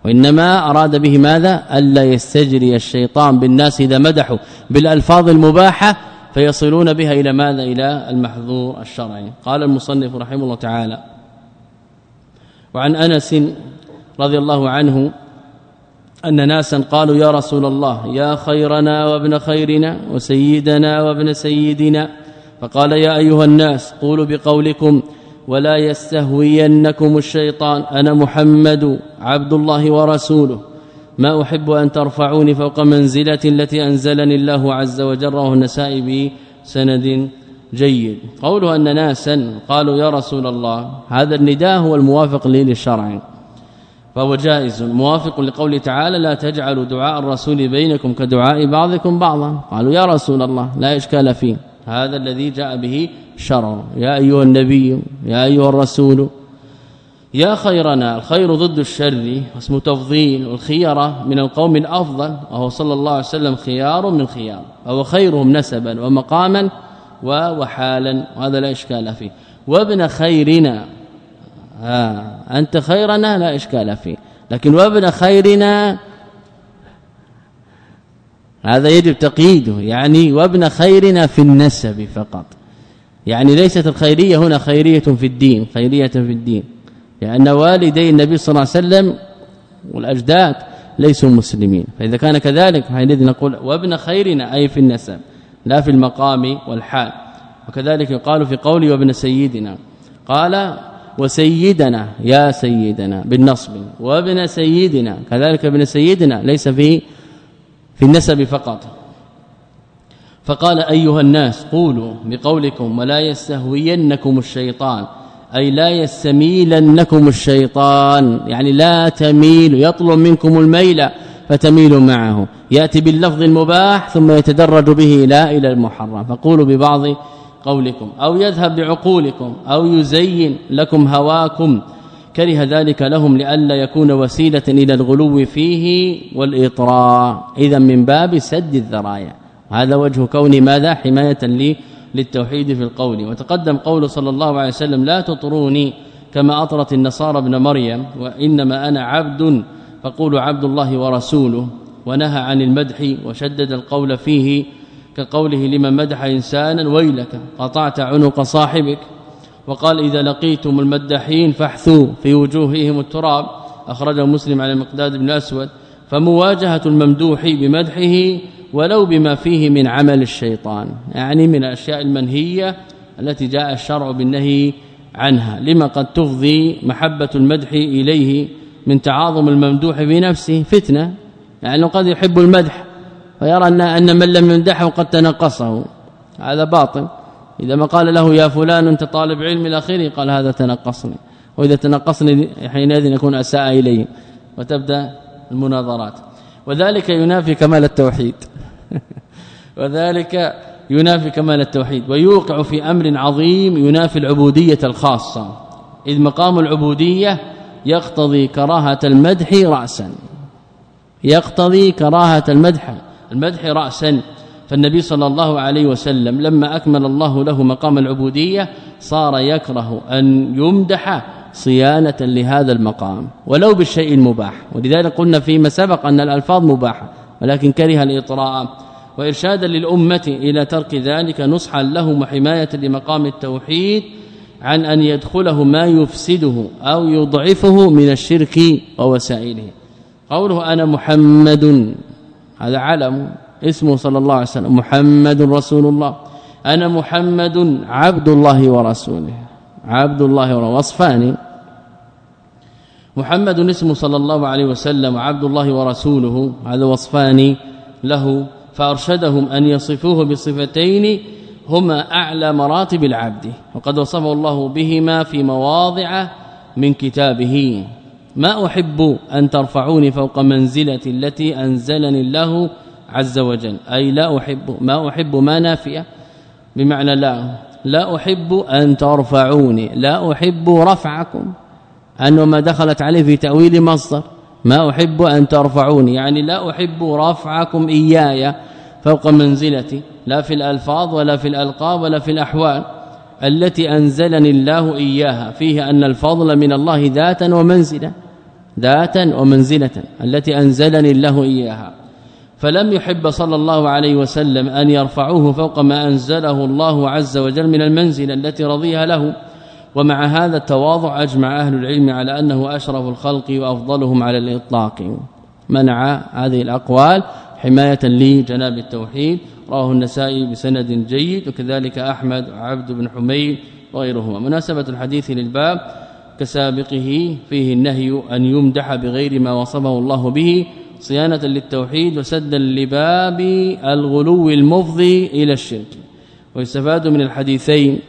وإنما أراد به ماذا؟ ألا يستجري الشيطان بالناس إذا مدحوا بالألفاظ المباحة فيصلون بها إلى ماذا؟ إلى المحظور الشرعي. قال المصنف رحمه الله تعالى وعن أنس رضي الله عنه أن ناسا قالوا يا رسول الله يا خيرنا وابن خيرنا وسيدنا وابن سيدنا. فقال يا أيها الناس قولوا بقولكم ولا يستهوينكم الشيطان أنا محمد عبد الله ورسوله. ما أحب أن ترفعوني فوق منزلة التي أنزلني الله عز وجل رواه النسائي بسند جيد. قوله أن ناسا قالوا يا رسول الله هذا النداء هو الموافق لي للشرع. فهو جائز. موافق لقوله تعالى لا تجعلوا دعاء الرسول بينكم كدعاء بعضكم بعضا. قالوا يا رسول الله لا إشكال فيه. هذا الذي جاء به الشرع يا أيها النبي يا أيها الرسول يا خيرنا الخير ضد الشر واسم تفضيل والخيره من القوم الأفضل وهو صلى الله عليه وسلم خيار من خيار وهو خيرهم نسبا ومقاما وحالا وهذا لا إشكال فيه. وابن خيرنا ها أنت خيرنا لا إشكال فيه. لكن وابن خيرنا هذا يجب تقييده. يعني وابن خيرنا في النسب فقط. يعني ليست الخيرية هنا خيرية في الدين خيرية في الدين. لأن والدي النبي صلى الله عليه وسلم والأجداد ليسوا مسلمين. فإذا كان كذلك حينئذ نقول وابن خيرنا أي في النسب لا في المقام والحال. وكذلك يقال في قولي وابن سيدنا قال وسيدنا يا سيدنا بالنصب. وابن سيدنا كذلك ابن سيدنا ليس في في النسب فقط. فقال أيها الناس قولوا بقولكم ولا يستهوينكم الشيطان. أي لا يستميلنكم الشيطان. يعني لا تميل يطلب منكم الميل فتميلوا معه. يأتي باللفظ المباح ثم يتدرج به إلى إلى المحرم. فقولوا ببعض قولكم أو يذهب بعقولكم أو يزين لكم هواكم. كره ذلك لهم لئلا يكون وسيلة إلى الغلو فيه والإطراء. اذا من باب سد الذرايا هذا وجه كون ماذا؟ حماية لي للتوحيد في القول. وتقدم قول صلى الله عليه وسلم لا تطروني كما أطرت النصارى ابن مريم وإنما أنا عبد فقولوا عبد الله ورسوله. ونهى عن المدح وشدد القول فيه كقوله لمن مدح إنسانا ويلك قطعت عنق صاحبك. وقال إذا لقيتم المدحين فاحثوا في وجوههم التراب. أخرجه مسلم على مقداد بن أسود. فمواجهة الممدوح بمدحه ولو بما فيه من عمل الشيطان يعني من الأشياء المنهية التي جاء الشرع بالنهي عنها. لما قد تفضي محبة المدح إليه من تعاظم الممدوح بنفسه فتنة يعني قد يحب المدح فيرى ان أن من لم يمدحه قد تنقصه. هذا باطل. إذا ما قال له يا فلان أنت طالب علم إلى آخره قال هذا تنقصني. وإذا تنقصني حينئذ يكون أساء إلي. وتبدأ المناظرات. وذلك ينافي كمال التوحيد. *laughs* وذلك ينافي كمال التوحيد ويوقع في أمر عظيم ينافي العبودية الخاصة إذ مقام العبودية يقتضي كراهة المدح رأسا يقتضي كراهة المدح المدح رأسا. فالنبي صلى الله عليه وسلم لما أكمل الله له مقام العبودية صار يكره أن يمدح صيانة لهذا المقام ولو بالشيء المباح. ولذلك قلنا فيما سبق أن الألفاظ مباحة. ولكن كره الإطراء. وإرشادا للأمة إلى ترك ذلك نصحا لهم وحماية لمقام التوحيد عن أن يدخله ما يفسده أو يضعفه من الشرك ووسائله. قوله أنا محمد هذا علم اسمه صلى الله عليه وسلم محمد رسول الله. أنا محمد عبد الله ورسوله. عبد الله وصفان محمد اسمه صلى الله عليه وسلم عبد الله ورسوله هذا وصفان له فأرشدهم أن يصفوه بصفتين هما أعلى مراتب العبد وقد وصفه الله بهما في مواضع من كتابه. ما أحب أن ترفعوني فوق منزلة التي أنزلني الله عز وجل أي لا أحب ما أحب ما نافية بمعنى لا لا أحب أن ترفعوني لا أحب رفعكم. أنه ما دخلت عليه في تأويل مصدر. ما أحب أن ترفعوني. يعني لا أحب رفعكم إياي فوق منزلتي. لا في الألفاظ ولا في الألقاب ولا في الأحوال. التي أنزلني الله إياها. فيه أن الفضل من الله ذاتا ومنزلة. ذاتا ومنزلة. التي أنزلني الله إياها. فلم يحب صلى الله عليه وسلم أن يرفعوه فوق ما أنزله الله عز وجل من المنزل التي رضيها له. ومع هذا التواضع أجمع أهل العلم على أنه أشرف الخلق وأفضلهم على الإطلاق. منع هذه الأقوال حماية لجناب التوحيد رواه النسائي بسند جيد وكذلك أحمد وعبد بن حميد وغيرهما. مناسبة الحديث للباب كسابقه فيه النهي أن يمدح بغير ما وصفه الله به صيانة للتوحيد وسدا لباب الغلو المفضي إلى الشرك. ويستفاد من الحديثين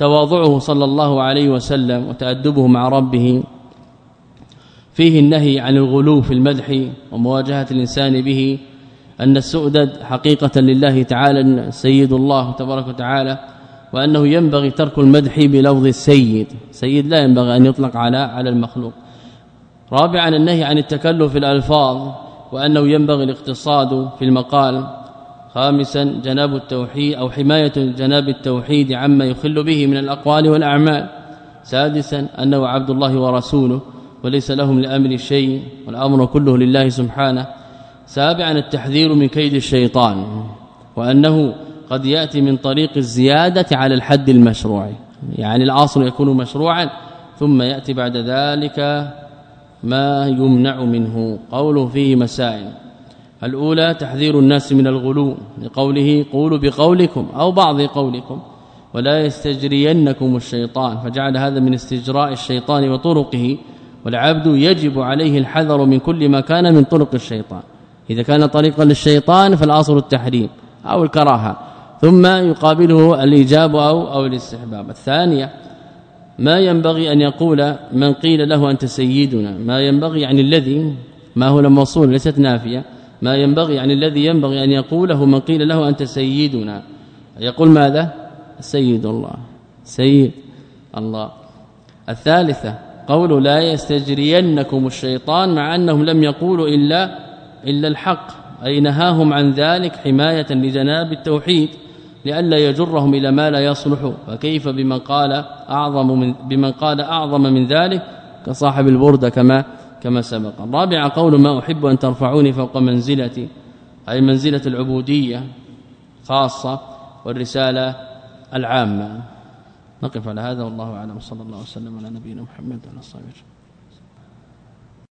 تواضعه صلى الله عليه وسلم وتأدبه مع ربه. فيه النهي عن الغلو في المدح ومواجهة الإنسان به أن السؤدد حقيقة لله تعالى سيد الله تبارك وتعالى وأنه ينبغي ترك المدح بلفظ السيد. سيد لا ينبغي أن يطلق على على المخلوق. رابعا النهي عن التكلف في الألفاظ وأنه ينبغي الاقتصاد في المقال. خامسا جناب التوحيد أو حماية جناب التوحيد عما يخل به من الأقوال والأعمال. سادسا أنه عبد الله ورسوله وليس لهم لأمر شيء والأمر كله لله سبحانه. سابعا التحذير من كيد الشيطان وأنه قد يأتي من طريق الزيادة على الحد المشروع. يعني الاصل يكون مشروعا ثم يأتي بعد ذلك ما يمنع منه. قوله فيه مسائل. الأولى تحذير الناس من الغلو لقوله قولوا بقولكم أو بعض قولكم ولا يستجرينكم الشيطان فجعل هذا من استجراء الشيطان وطرقه والعبد يجب عليه الحذر من كل ما كان من طرق الشيطان إذا كان طريقا للشيطان فالاصل التحريم أو الكراهة ثم يقابله الإيجاب أو أو الاستحباب الثانية ما ينبغي أن يقول من قيل له أنت سيدنا ما ينبغي يعني الذي ما هو الموصول ليست نافية ما ينبغي يعني الذي ينبغي أن يقوله من قيل له أنت سيدنا. يقول ماذا؟ سيد الله. سيد الله. الثالثة قول لا يستجرينكم الشيطان مع أنهم لم يقولوا إلا إلا الحق. أي نهاهم عن ذلك حماية لجناب التوحيد لئلا يجرهم إلى ما لا يصلح. فكيف بمن قال أعظم من بمن قال أعظم من ذلك؟ كصاحب البرده كما كما سبق. الرابع قول ما أحب أن ترفعوني فوق منزلتي أي منزلة العبودية خاصة والرسالة العامة. نقف على هذا والله أعلم. صلى الله وسلم على نبينا محمد وعلى آله وصحبه